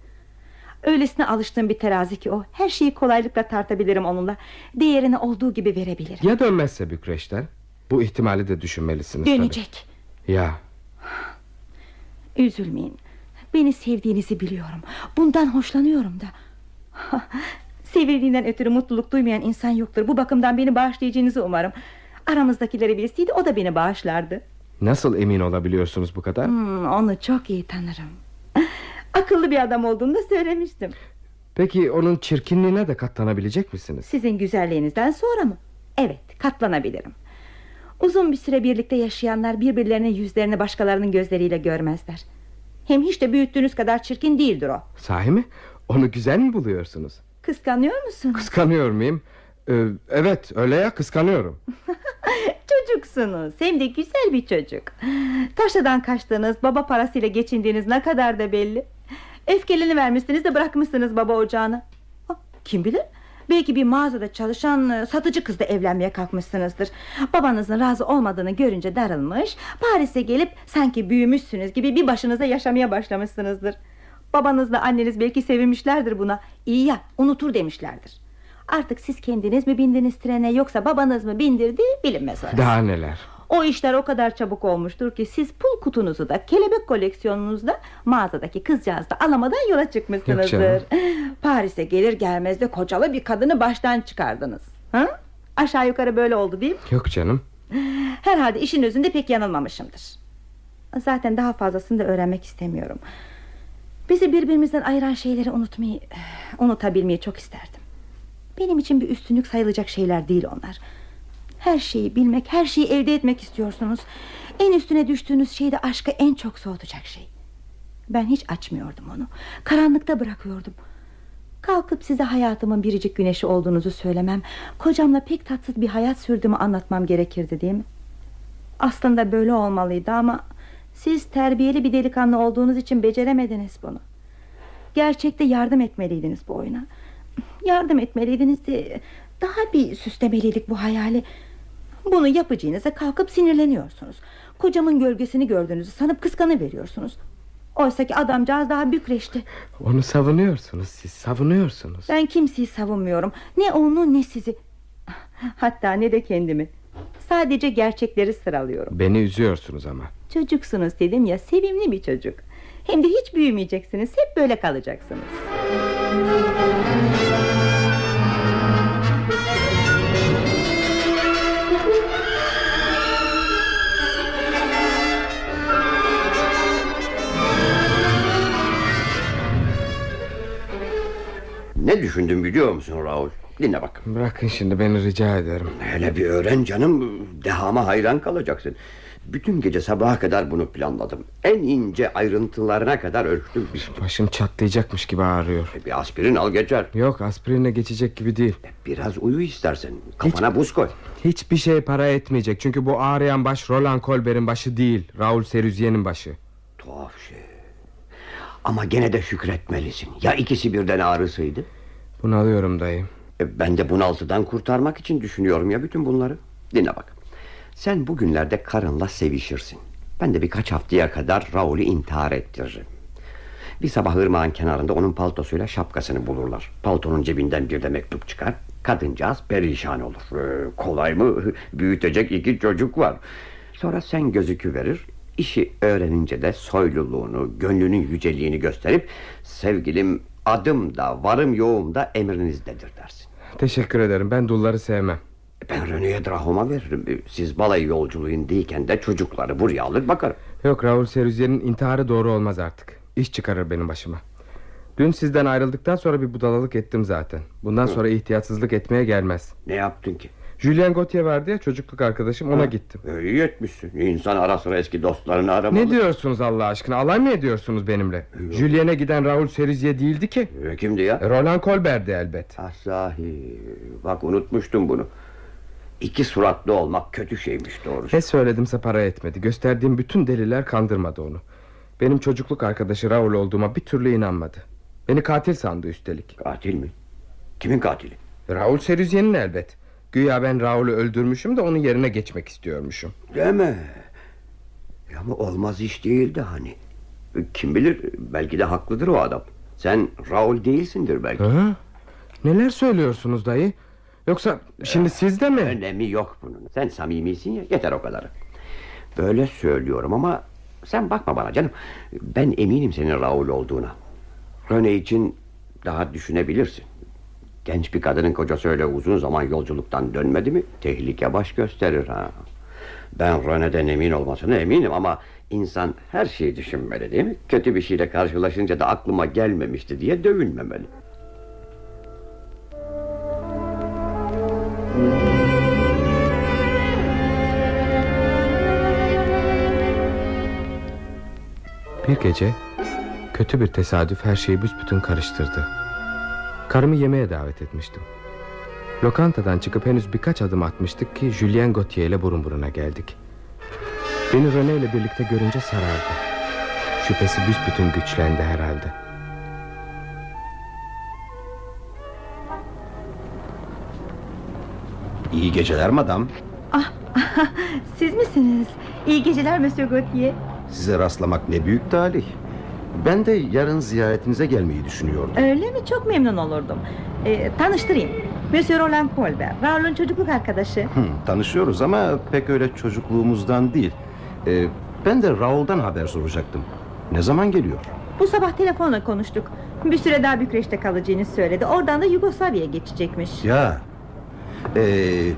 Öylesine alıştığım bir terazi ki o Her şeyi kolaylıkla tartabilirim onunla. Değerini olduğu gibi verebilirim. Ya dönmezse Bükreş'ten? Bu ihtimali de düşünmelisiniz Dönecek. Tabii. Ya. Üzülmeyin. Beni sevdiğinizi biliyorum. Bundan hoşlanıyorum da. Sevildiğinden ötürü mutluluk duymayan insan yoktur. Bu bakımdan beni bağışlayacağınızı umarım. Aramızdakileri bilseydi o da beni bağışlardı. Nasıl emin olabiliyorsunuz bu kadar? Hmm, Onu çok iyi tanırım Akıllı bir adam olduğunu da söylemiştim Peki onun çirkinliğine de katlanabilecek misiniz Sizin güzelliğinizden sonra mı Evet katlanabilirim Uzun bir süre birlikte yaşayanlar birbirlerinin yüzlerini başkalarının gözleriyle görmezler Hem hiç de büyüttüğünüz kadar çirkin değildir o Sahi mi onu güzel mi buluyorsunuz Kıskanıyor musun? Kıskanıyor muyum? Ee, evet öyle ya kıskanıyorum. Çocuksunuz. Hem de güzel bir çocuk. Taşladan kaçtığınız, baba parasıyla geçindiğiniz ne kadar da belli. Öfkelini vermişsiniz de bırakmışsınız baba ocağını. Ah, Kim bilir? Belki bir mağazada çalışan e, satıcı kızla evlenmeye kalkmışsınızdır. Babanızın razı olmadığını görünce darılmış... ...Paris'e gelip sanki büyümüşsünüz gibi bir başınıza yaşamaya başlamışsınızdır. Babanızla anneniz belki sevinmişlerdir buna. İyi ya unutur demişlerdir. Artık siz kendiniz mi bindiniz trene yoksa babanız mı bindirdi bilinmez orası. Daha neler. O işler o kadar çabuk olmuştur ki siz pul kutunuzu da kelebek koleksiyonunuzu da mağazadaki kızcağızı da alamadan yola çıkmışsınızdır. Paris'e gelir gelmez de kocalı bir kadını baştan çıkardınız. Ha? Aşağı yukarı böyle oldu değil mi? Yok canım. Herhalde işin özünde pek yanılmamışımdır. Zaten daha fazlasını da öğrenmek istemiyorum. Bizi birbirimizden ayıran şeyleri unutmayı, unutabilmeyi çok isterdim. Benim için bir üstünlük sayılacak şeyler değil onlar. Her şeyi bilmek, her şeyi elde etmek istiyorsunuz. En üstüne düştüğünüz şey de aşkı en çok soğutacak şey. Ben hiç açmıyordum onu. Karanlıkta bırakıyordum. Kalkıp size hayatımın biricik güneşi olduğunuzu söylemem... ...kocamla pek tatsız bir hayat sürdüğümü anlatmam gerekirdi değil mi? Aslında böyle olmalıydı ama... ...siz terbiyeli bir delikanlı olduğunuz için beceremediniz bunu. Gerçekte yardım etmeliydiniz bu oyuna. Yardım etmeliydiniz de... ...daha bir süslemeliydik bu hayali. Bunu yapacağınıza kalkıp sinirleniyorsunuz. Kocamın gölgesini gördüğünüzü sanıp kıskanıveriyorsunuz. Oysa ki adamcağız daha bükreşti. Onu savunuyorsunuz siz savunuyorsunuz. Ben kimseyi savunmuyorum. Ne onu ne sizi. Hatta ne de kendimi. Sadece gerçekleri sıralıyorum. Beni üzüyorsunuz ama. Çocuksunuz dedim ya sevimli bir çocuk. Hem de hiç büyümeyeceksiniz. Hep böyle kalacaksınız. Ne düşündüm biliyor musun Raul? Dinle bak. Bırakın şimdi beni rica ederim. Hele bir öğren canım. Dehama hayran kalacaksın. Bütün gece sabaha kadar bunu planladım. En ince ayrıntılarına kadar ölçtüm. Başım çatlayacakmış gibi ağrıyor. Bir aspirin al geçer. Yok aspirinle geçecek gibi değil. Biraz uyu istersen. Kafana buz koy. Hiçbir şey para etmeyecek. Çünkü bu ağrıyan baş Roland Colbert'in başı değil. Raul Seruzier'in başı. Tuhaf şey. Ama gene de şükretmelisin. Ya ikisi birden ağrısıydı? Bunalıyorum dayı. E, Ben de bunaltıdan kurtarmak için düşünüyorum ya bütün bunları. Dinle bak. Sen bugünlerde karınla sevişirsin. Ben de birkaç haftaya kadar Raul'ü intihar ettiririm. Bir sabah ırmağın kenarında onun paltosuyla şapkasını bulurlar. Paltonun cebinden bir de mektup çıkar. Kadıncağız perişan olur. Ee, kolay mı? Büyütecek iki çocuk var. Sonra sen gözükü verir. İşi öğrenince de soyluluğunu, gönlünün yüceliğini gösterip... ...sevgilim adım da varım yoğum da emrinizdedir dersin. Teşekkür ederim. Ben dulları sevmem. Ben René'ye Drahom'a veririm. Siz balayı yolculuğundayken de çocukları buraya alır bakarım. Yok Raul Seruzier'in intiharı doğru olmaz artık. İş çıkarır benim başıma. Dün sizden ayrıldıktan sonra bir budalalık ettim zaten. Bundan sonra ihtiyatsızlık etmeye gelmez. Ne yaptın ki? Julien Gauthier vardı ya çocukluk arkadaşım ona Ha, gittim. e, iyi etmişsin. İnsan ara sıra eski dostlarını aramalı. Ne diyorsunuz Allah aşkına? Alay mı ediyorsunuz benimle? Julien'e giden Raul Serizier değildi ki. E, kimdi ya? E, Roland Colbert'di elbet. Ah sahi. Bak unutmuştum bunu. İki suratlı olmak kötü şeymiş doğrusu. Ne söyledimse para etmedi. Gösterdiğim bütün deliller kandırmadı onu. Benim çocukluk arkadaşı Raul olduğuma bir türlü inanmadı. Beni katil sandı üstelik. Katil mi? Kimin katili? Raul Seruzier'in elbet. Güya ben Raul'ü öldürmüşüm de onun yerine geçmek istiyormuşum. Deme. Ya ama olmaz iş değildi hani. Kim bilir belki de haklıdır o adam. Sen Raul değilsindir belki. Ha? Neler söylüyorsunuz dayı? Yoksa şimdi siz de mi? Önemi yok bunun. Sen samimisin ya yeter o kadarı. Böyle söylüyorum ama sen bakma bana canım. Ben eminim senin Raul olduğuna. Rene için daha düşünebilirsin. Genç bir kadının kocası öyle uzun zaman yolculuktan dönmedi mi tehlike baş gösterir ha. Ben Rene'den emin olmasına eminim ama insan her şeyi düşünmeli değil mi? Kötü bir şeyle karşılaşınca da aklıma gelmemişti diye dövünmemeli. Bir gece kötü bir tesadüf her şeyi büsbütün karıştırdı. Karımı yemeğe davet etmiştim. Lokantadan çıkıp henüz birkaç adım atmıştık ki Julien Gauthier ile burun buruna geldik. Beni René ile birlikte görünce sarardı. Şüphesi büsbütün güçlendi herhalde. İyi geceler madam. Siz misiniz? İyi geceler Monsieur Gauthier. Size rastlamak ne büyük talih. Ben de yarın ziyaretinize gelmeyi düşünüyordum. Öyle mi? Çok memnun olurdum. Ee, tanıştırayım. Monsieur Roland Colbert, Raoul'un çocukluk arkadaşı. Hı, tanışıyoruz ama pek öyle çocukluğumuzdan değil. Ee, ben de Raul'dan haber soracaktım. Ne zaman geliyor? Bu sabah telefonla konuştuk. Bir süre daha Bükreş'te kalacağını söyledi. Oradan da Yugoslavya'ya geçecekmiş. Ya. Ee,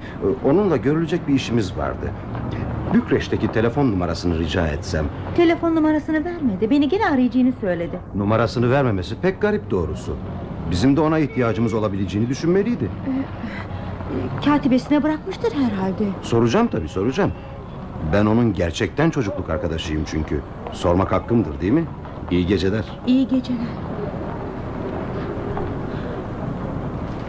onunla görülecek bir işimiz vardı. Bükreş'teki telefon numarasını rica etsem. Telefon numarasını vermedi. Beni gene arayacağını söyledi. Numarasını vermemesi pek garip doğrusu. Bizim de ona ihtiyacımız olabileceğini düşünmeliydi. Katibesine bırakmıştır herhalde. Soracağım tabii soracağım. Ben onun gerçekten çocukluk arkadaşıyım çünkü. Sormak hakkımdır değil mi? İyi geceler. İyi geceler.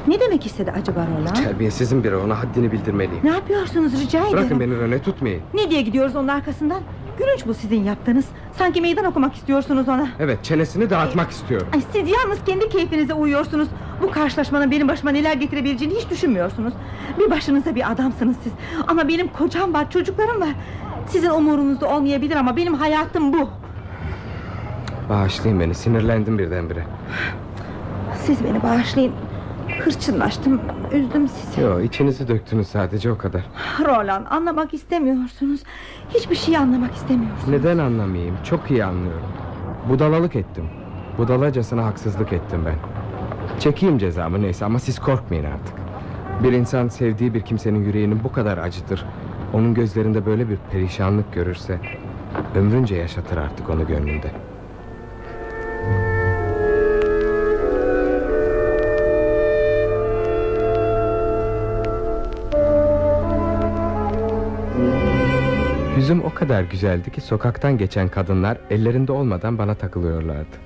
Ne demek istedi acaba Roland? Terbiyesizin biri ona haddini bildirmeliyim. Ne yapıyorsunuz rica ederim. Bırakın beni René tutmayın. Ne diye gidiyoruz onun arkasından? Gülünç bu sizin yaptığınız. Sanki meydan okumak istiyorsunuz ona. Evet çenesini dağıtmak istiyorum. Ay, siz yalnız kendi keyfinize uyuyorsunuz. Bu karşılaşmanın benim başıma neler getirebileceğini hiç düşünmüyorsunuz. Bir başınıza bir adamsınız siz. Ama benim kocam var, çocuklarım var. Sizin umurunuzda olmayabilir ama benim hayatım bu. Bağışlayın beni sinirlendim birdenbire. Siz beni bağışlayın. Hırçınlaştım, üzdüm sizi. Yo içinizi döktünüz sadece o kadar. Roland anlamak istemiyorsunuz. Hiçbir şey anlamak istemiyorsunuz. Neden anlamayayım? Çok iyi anlıyorum. Budalalık ettim. Budalacasına haksızlık ettim ben. Çekeyim cezamı neyse ama siz korkmayın artık. Bir insan sevdiği bir kimsenin yüreğini bu kadar acıtır. Onun gözlerinde böyle bir perişanlık görürse... ...ömrünce yaşatır artık onu gönlünde. Yüzüm o kadar güzeldi ki sokaktan geçen kadınlar ellerinde olmadan bana takılıyorlardı.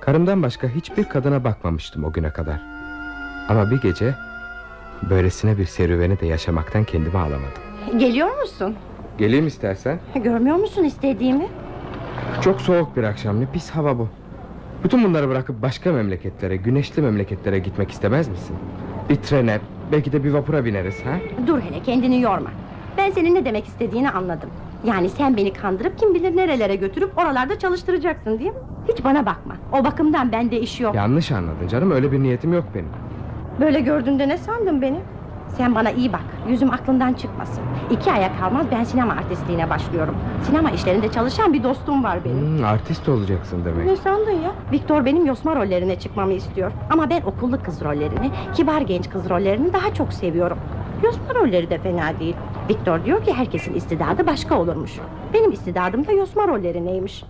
Karımdan başka hiçbir kadına bakmamıştım o güne kadar. Ama bir gece böylesine bir serüveni de yaşamaktan kendimi alamadım. Geliyor musun? Geleyim istersen. Görmüyor musun istediğimi? Çok soğuk bir akşam ne pis hava bu. Bütün bunları bırakıp başka memleketlere, güneşli memleketlere gitmek istemez misin? Bir trene, belki de bir vapura bineriz ha? Dur hele kendini yorma. Ben senin ne demek istediğini anladım. Yani sen beni kandırıp kim bilir nerelere götürüp oralarda çalıştıracaksın değil mi? Hiç bana bakma. O bakımdan bende iş yok. Yanlış anladın canım öyle bir niyetim yok benim. Böyle gördüğünde ne sandın beni? Sen bana iyi bak. Yüzüm aklından çıkmasın. İki aya kalmaz ben sinema artistliğine başlıyorum. Sinema işlerinde çalışan bir dostum var benim. Hmm, artist olacaksın demek. Ne sandın ya? Viktor benim yosma rollerine çıkmamı istiyor. Ama ben okullu kız rollerini, kibar genç kız rollerini daha çok seviyorum. Yosma rolleri de fena değil. Viktor diyor ki herkesin istidadı başka olurmuş. Benim istidadım da yosma rolleri neymiş.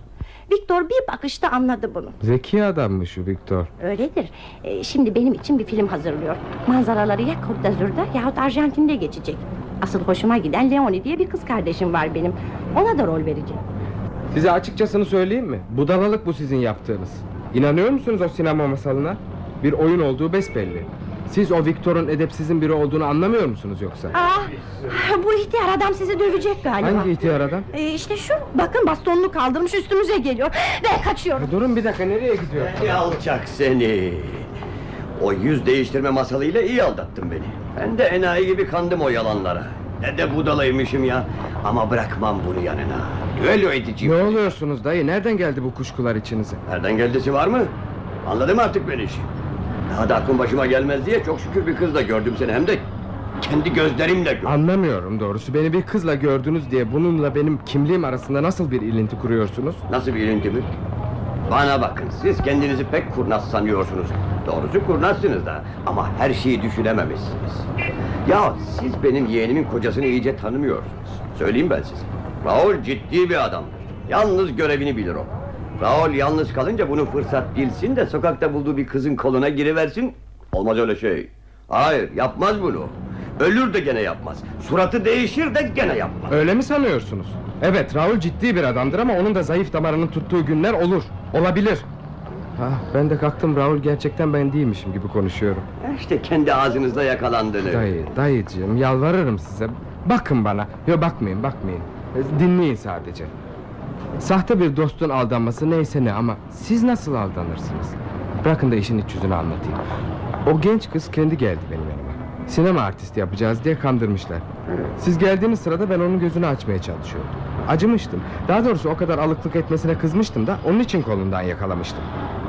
Viktor bir bakışta anladı bunu. Zeki adammış şu Viktor. Öyledir. Ee, şimdi benim için bir film hazırlıyor. Manzaraları ya Côte d'Azur'da yahut Arjantin'de geçecek. Asıl hoşuma giden Leonie diye bir kız kardeşim var benim. Ona da rol vereceğim. Size açıkçasını söyleyeyim mi? Budalalık bu sizin yaptığınız. İnanıyor musunuz o sinema masalına? Bir oyun olduğu besbelli. Siz o Viktor'un edepsizin biri olduğunu anlamıyor musunuz yoksa? Aa, bu ihtiyar adam sizi dövecek galiba. Hangi ihtiyar adam? Ee, işte şu bakın bastonunu kaldırmış üstümüze geliyor. Ben kaçıyorum. Durun bir dakika nereye gidiyor? Seni alçak seni. O yüz değiştirme masalıyla iyi aldattın beni. Ben de enayi gibi kandım o yalanlara. Ne de budalaymışım ya. Ama bırakmam bunu yanına. Düello edeceğim. Ne oluyorsunuz dayı? Nereden geldi bu kuşkular içinize? Nereden geldisi var mı? Anladım artık ben işi. Daha da aklım başıma gelmez diye çok şükür bir kızla gördüm seni hem de kendi gözlerimle gördüm. Anlamıyorum doğrusu. Beni bir kızla gördünüz diye bununla benim kimliğim arasında nasıl bir ilinti kuruyorsunuz? Nasıl bir ilinti mi? Bana bakın siz kendinizi pek kurnaz sanıyorsunuz. Doğrusu kurnazsınız da ama her şeyi düşünememişsiniz. Ya siz benim yeğenimin kocasını iyice tanımıyorsunuz. Söyleyeyim ben size. Raul ciddi bir adamdır. Yalnız görevini bilir o. Raul yalnız kalınca bunu fırsat bilsin de sokakta bulduğu bir kızın koluna giriversin. Olmaz öyle şey. Hayır yapmaz bunu. Ölür de gene yapmaz. Suratı değişir de gene yapmaz. Öyle mi sanıyorsunuz? Evet Raul ciddi bir adamdır ama onun da zayıf damarının tuttuğu günler olur. Olabilir. Ah, ben de kalktım Raul gerçekten ben değilmişim gibi konuşuyorum. İşte kendi ağzınızda yakalandığını. Dayı, dayıcığım yalvarırım size. Bakın bana. Yok bakmayın, bakmayın. Dinleyin sadece. Sahte bir dostun aldanması neyse ne ama siz nasıl aldanırsınız? Bırakın da işin iç yüzünü anlatayım. O genç kız kendi geldi benim yanıma. Sinema artisti yapacağız diye kandırmışlar. Siz geldiğiniz sırada ben onun gözünü açmaya çalışıyordum. Acımıştım. Daha doğrusu o kadar alıklık etmesine kızmıştım da onun için kolundan yakalamıştım.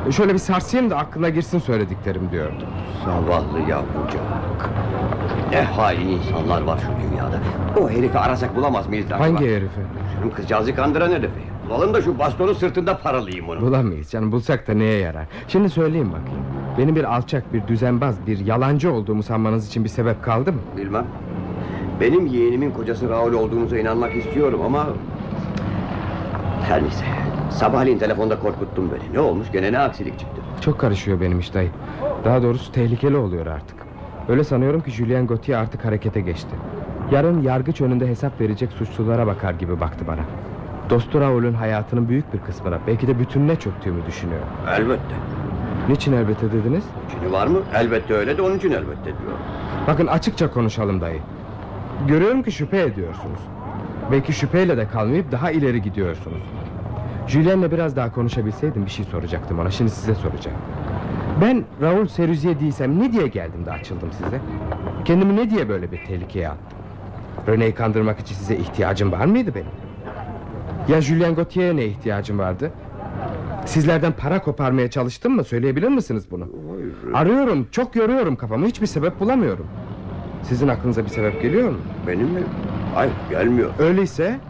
E, Şöyle bir sarsayım da aklına girsin söylediklerim diyordu. Zavallı yavrucak. Ne hain insanlar var şu dünyada. O herifi arasak bulamaz mıyız acaba? Hangi herifi? Şunun kızcağızı kandıran herifi. Bulalım da şu bastonu sırtında paralayayım onu. Bulamayız canım bulsak da neye yarar Şimdi söyleyin bakayım Benim bir alçak bir düzenbaz bir yalancı olduğumu sanmanız için bir sebep kaldı mı? Bilmem. Benim yeğenimin kocası Raul olduğunuza inanmak istiyorum ama... Her neyse. Sabahleyin telefonda korkuttun beni. Ne olmuş gene ne aksilik çıktı. Çok karışıyor benim iş dayı Daha doğrusu tehlikeli oluyor artık Öyle sanıyorum ki Julien Gauthier artık harekete geçti Yarın yargıç önünde hesap verecek suçlulara bakar gibi baktı bana Dostu Raul'ün hayatının büyük bir kısmına Belki de bütününe çöktüğümü düşünüyor Elbette. Niçin elbette dediniz? Şimdi var mı? Elbette öyle de onun için elbette diyor. Bakın açıkça konuşalım dayı. Görüyorum ki şüphe ediyorsunuz. Belki şüpheyle de kalmayıp daha ileri gidiyorsunuz. Julien'le biraz daha konuşabilseydim bir şey soracaktım ona. Şimdi size soracağım. Ben Raul Serüziye değilsem ne diye geldim de açıldım size? Kendimi ne diye böyle bir tehlikeye attım? René'yi kandırmak için size ihtiyacım var mıydı benim? Ya Julien Gautier'e ne ihtiyacım vardı? Sizlerden para koparmaya çalıştım mı? Söyleyebilir misiniz bunu? Arıyorum, çok yoruyorum kafamı. Hiçbir sebep bulamıyorum. Sizin aklınıza bir sebep geliyor mu? Benim mi? Hayır gelmiyor. Öyleyse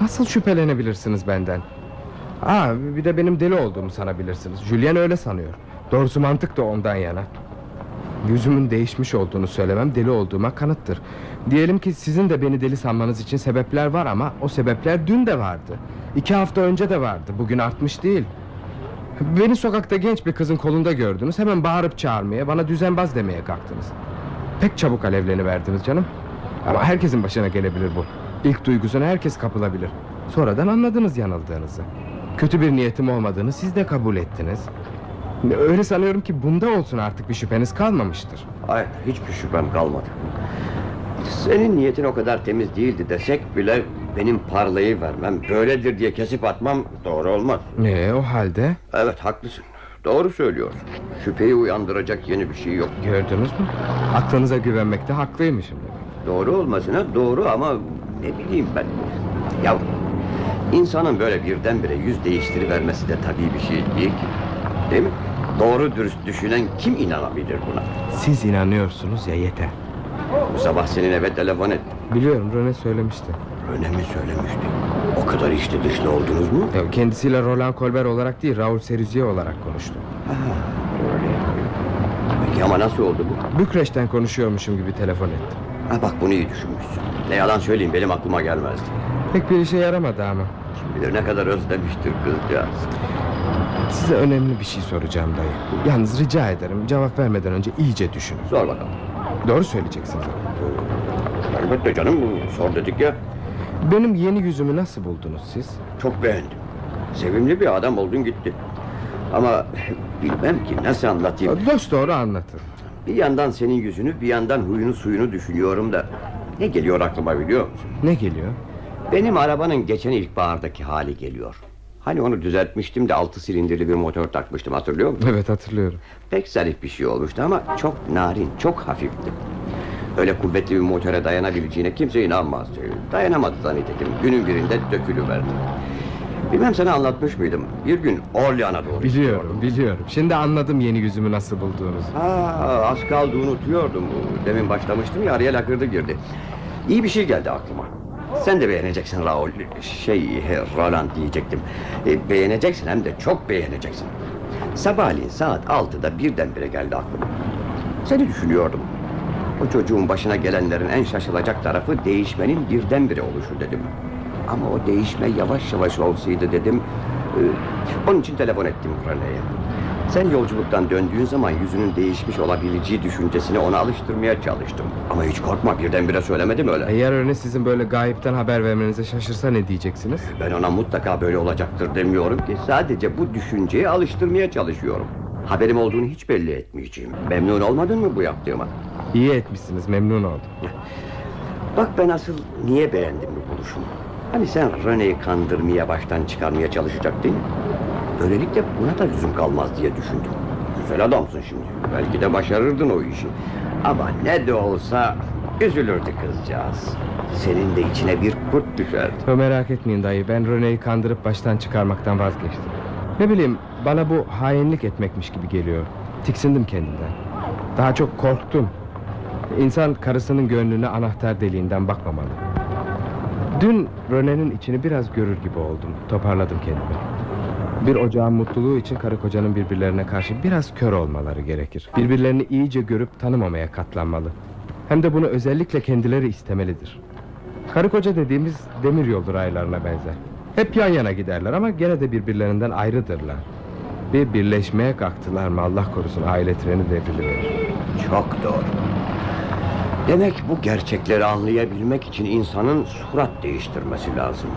nasıl şüphelenebilirsiniz benden? Aa, bir de benim deli olduğumu sanabilirsiniz. Julien öyle sanıyor. Doğrusu mantık da ondan yana. Yüzümün değişmiş olduğunu söylemem deli olduğuma kanıttır. Diyelim ki sizin de beni deli sanmanız için sebepler var ama o sebepler dün de vardı. İki hafta önce de vardı. Bugün artmış değil. Beni sokakta genç bir kızın kolunda gördünüz. Hemen bağırıp çağırmaya, bana düzenbaz demeye kalktınız. Pek çabuk alevleni verdiniz canım. Ama herkesin başına gelebilir bu. İlk duygusuna herkes kapılabilir. Sonradan anladınız yanıldığınızı. Kötü bir niyetim olmadığını siz de kabul ettiniz. Öyle sanıyorum ki bunda olsun artık bir şüpheniz kalmamıştır. Hayır hiçbir şüphem kalmadı. Senin niyetin o kadar temiz değildi desek bile benim parlayı vermem, böyledir diye kesip atmam doğru olmaz. Ne o halde? Evet haklısın. Doğru söylüyorsun. Şüpheyi uyandıracak yeni bir şey yok. Gördünüz mü? Aklınıza güvenmekte haklıymışım. Doğru olmasına doğru ama ne bileyim ben. Yavrum, insanın böyle birdenbire yüz değiştirivermesi de tabii bir şey değil ki. Değil mi? Doğru dürüst düşünen kim inanabilir buna? Siz inanıyorsunuz ya yeter. Bu sabah senin eve telefon ettim. Biliyorum Rene söylemişti. Öyle mi söylemişti? O kadar içli dışlı oldunuz mu? Ya kendisiyle Roland Colbert olarak değil Raul Serüziye olarak konuştu. Peki ama nasıl oldu bu? Bükreş'ten konuşuyormuşum gibi telefon ettim. Ha bak bunu iyi düşünmüşsün. Ne yalan söyleyeyim benim aklıma gelmezdi. Pek bir işe yaramadı ama. Kim bilir ne kadar özlemiştir kızcağız. Size önemli bir şey soracağım dayı. Yalnız rica ederim cevap vermeden önce iyice düşünün. Sor bakalım. Doğru söyleyeceksiniz. Elbette canım sor dedik ya. Benim yeni yüzümü nasıl buldunuz siz? Çok beğendim. Sevimli bir adam oldun gitti. Ama bilmem ki nasıl anlatayım. Dost doğru anlatın. Bir yandan senin yüzünü bir yandan huyunu suyunu düşünüyorum da... Ne geliyor aklıma biliyor musun? Ne geliyor? Benim arabanın geçen ilkbahardaki hali geliyor. Hani onu düzeltmiştim de altı silindirli bir motor takmıştım hatırlıyor musun? Evet hatırlıyorum. Pek zarif bir şey olmuştu ama çok narin, çok hafifti. Öyle kuvvetli bir motora dayanabileceğine kimse inanmazdı. Dayanamadı da nitekim. Günün birinde dökülüverdi. Bilmem sana anlatmış mıydım? Bir gün Orlean'a doğru Biliyorum biliyorum. Şimdi anladım yeni yüzümü nasıl bulduğunuzu. Ha, az kaldı unutuyordum. Demin başlamıştım ya araya lakırdı girdi. İyi bir şey geldi aklıma. Sen de beğeneceksin Raul. Şey Roland diyecektim. E, beğeneceksin hem de çok beğeneceksin. Sabahleyin saat altıda birdenbire geldi aklıma. Seni düşünüyordum. O çocuğun başına gelenlerin en şaşılacak tarafı değişmenin birdenbire oluşu dedim. Ama o değişme yavaş yavaş olsaydı dedim. Ee, onun için telefon ettim Rene'ye. Sen yolculuktan döndüğün zaman yüzünün değişmiş olabileceği düşüncesini ona alıştırmaya çalıştım. Ama hiç korkma birdenbire söylemedim öyle. Eğer Rene sizin böyle gayipten haber vermenize şaşırsa ne diyeceksiniz? Ben ona mutlaka böyle olacaktır demiyorum ki. Sadece bu düşünceye alıştırmaya çalışıyorum. Haberim olduğunu hiç belli etmeyeceğim. Memnun olmadın mı bu yaptığıma? İyi etmişsiniz memnun oldum. Bak ben asıl niye beğendim bu buluşumu. Hani sen Rene'yi kandırmaya baştan çıkarmaya çalışacaktın. Böylelikle buna da lüzum kalmaz diye düşündüm. Güzel adamsın şimdi. Belki de başarırdın o işi. Ama ne de olsa üzülürdü kızcağız. Senin de içine bir kurt düşerdi. Ya merak etmeyin dayı ben Rene'yi kandırıp baştan çıkarmaktan vazgeçtim. Ne bileyim bana bu hainlik etmekmiş gibi geliyor. Tiksindim kendimden. Daha çok korktum. İnsan karısının gönlüne anahtar deliğinden bakmamalı. Dün Rene'nin içini biraz görür gibi oldum. Toparladım kendimi. Bir ocağın mutluluğu için karı kocanın birbirlerine karşı biraz kör olmaları gerekir. Birbirlerini iyice görüp tanımamaya katlanmalı. Hem de bunu özellikle kendileri istemelidir. Karı koca dediğimiz demir yol raylarına benzer. Hep yan yana giderler ama gene de birbirlerinden ayrıdırlar. Bir birleşmeye kalktılar mı Allah korusun aile treni devriliverir. Çok doğru. Demek bu gerçekleri anlayabilmek için insanın surat değiştirmesi lazım.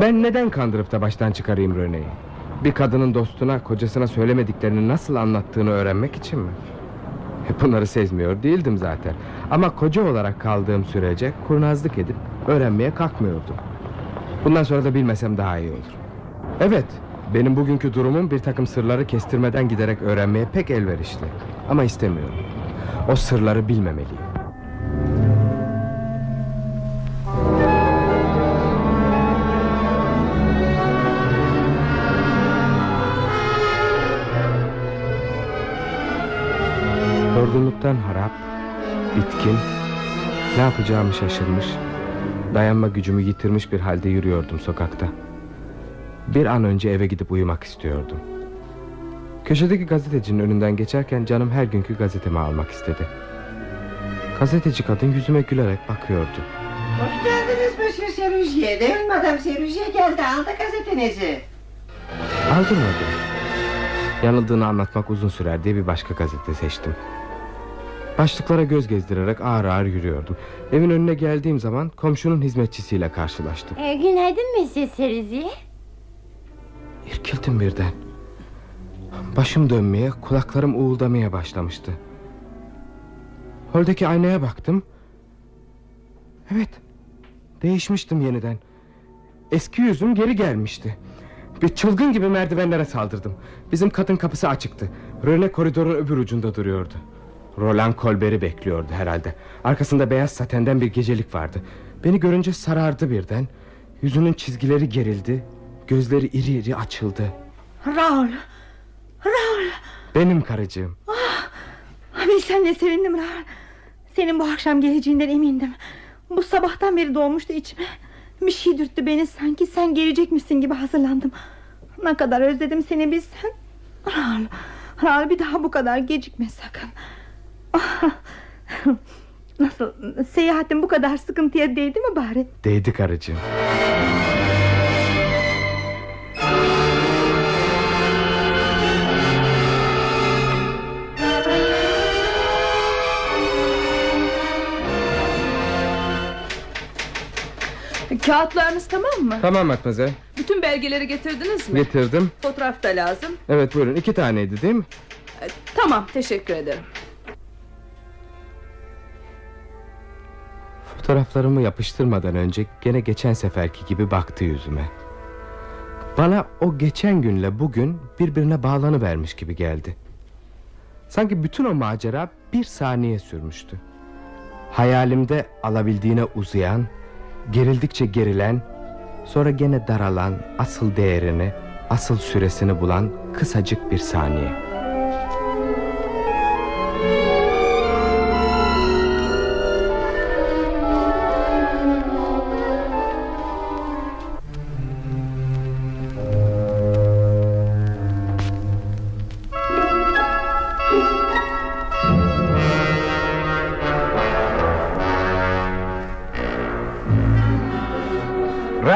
Ben neden kandırıp da baştan çıkarayım Röne'yi? Bir kadının dostuna, kocasına söylemediklerini nasıl anlattığını öğrenmek için mi? Hep Bunları sezmiyor değildim zaten. Ama koca olarak kaldığım sürece kurnazlık edip öğrenmeye kalkmıyordum. Bundan sonra da bilmesem daha iyi olur. Evet, benim bugünkü durumum bir takım sırları kestirmeden giderek öğrenmeye pek elverişli. Ama istemiyorum. O sırları bilmemeliyim. Yorgunluktan harap, bitkin, ne yapacağımı şaşırmış, dayanma gücümü yitirmiş bir halde yürüyordum sokakta. Bir an önce eve gidip uyumak istiyordum. Köşedeki gazetecinin önünden geçerken canım her günkü gazetemi almak istedi. Gazeteci kadın yüzüme gülerek bakıyordu. Hoş geldiniz Monsieur Serujier. Değil mi Madame Serujier geldi aldı gazetenizi. Aldırmadım. Yanıldığını anlatmak uzun sürer diye bir başka gazete seçtim. Başlıklara göz gezdirerek ağır ağır yürüyordum. Evin önüne geldiğim zaman komşunun hizmetçisiyle karşılaştım. Ee, günaydın Monsieur Serizi. İrkildim birden. Başım dönmeye, kulaklarım uğuldamaya başlamıştı. Holdeki aynaya baktım. Evet, değişmiştim yeniden. Eski yüzüm geri gelmişti. Bir çılgın gibi merdivenlere saldırdım. Bizim katın kapısı açıktı. Röne koridorun öbür ucunda duruyordu. Roland Colbert'i bekliyordu herhalde. Arkasında beyaz satenden bir gecelik vardı. Beni görünce sarardı birden. Yüzünün çizgileri gerildi. Gözleri iri iri açıldı. Raul. Raul. Benim karıcığım. Ah, bilsen de sevindim Raul. Senin bu akşam geleceğinden emindim. Bu sabahtan beri doğmuştu içime. Bir şey dürttü beni sanki sen gelecekmişsin gibi hazırlandım. Ne kadar özledim seni bilsen. Raul. Raul bir daha bu kadar gecikme sakın. Nasıl seyahatin bu kadar sıkıntıya değdi mi bari? Değdi karıcığım. Kağıtlarınız tamam mı? Tamam Matmazel. Bütün belgeleri getirdiniz mi? Getirdim. Fotoğraf da lazım. Evet buyurun iki taneydi değil mi? Tamam teşekkür ederim. Fotoğraflarımı yapıştırmadan önce gene geçen seferki gibi baktı yüzüme. Bana o geçen günle bugün birbirine bağlanıvermiş gibi geldi. Sanki bütün o macera bir saniye sürmüştü. Hayalimde alabildiğine uzayan, gerildikçe gerilen, sonra gene daralan, asıl değerini, asıl süresini bulan kısacık bir saniye.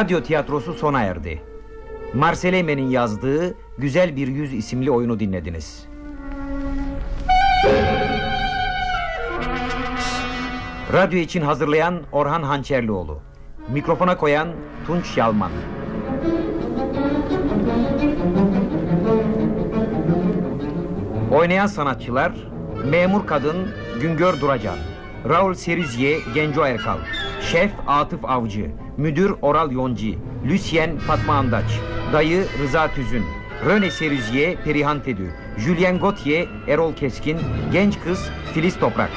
Radyo tiyatrosu sona erdi. Marcel Eymen'in yazdığı Güzel Bir Yüz isimli oyunu dinlediniz. Radyo için hazırlayan Orhan Hançerlioğlu. Mikrofona koyan Tunç Yalman. Oynayan sanatçılar Memur Kadın Güngör Duracan Raul Serüzye Genco Erkal Şef Atıf Avcı Müdür Oral Yonci Lucien Fatma Andaç Dayı Rıza Tüzün Röne Serüzye Perihan Tedü Julien Gauthier Erol Keskin Genç Kız Filiz Toprak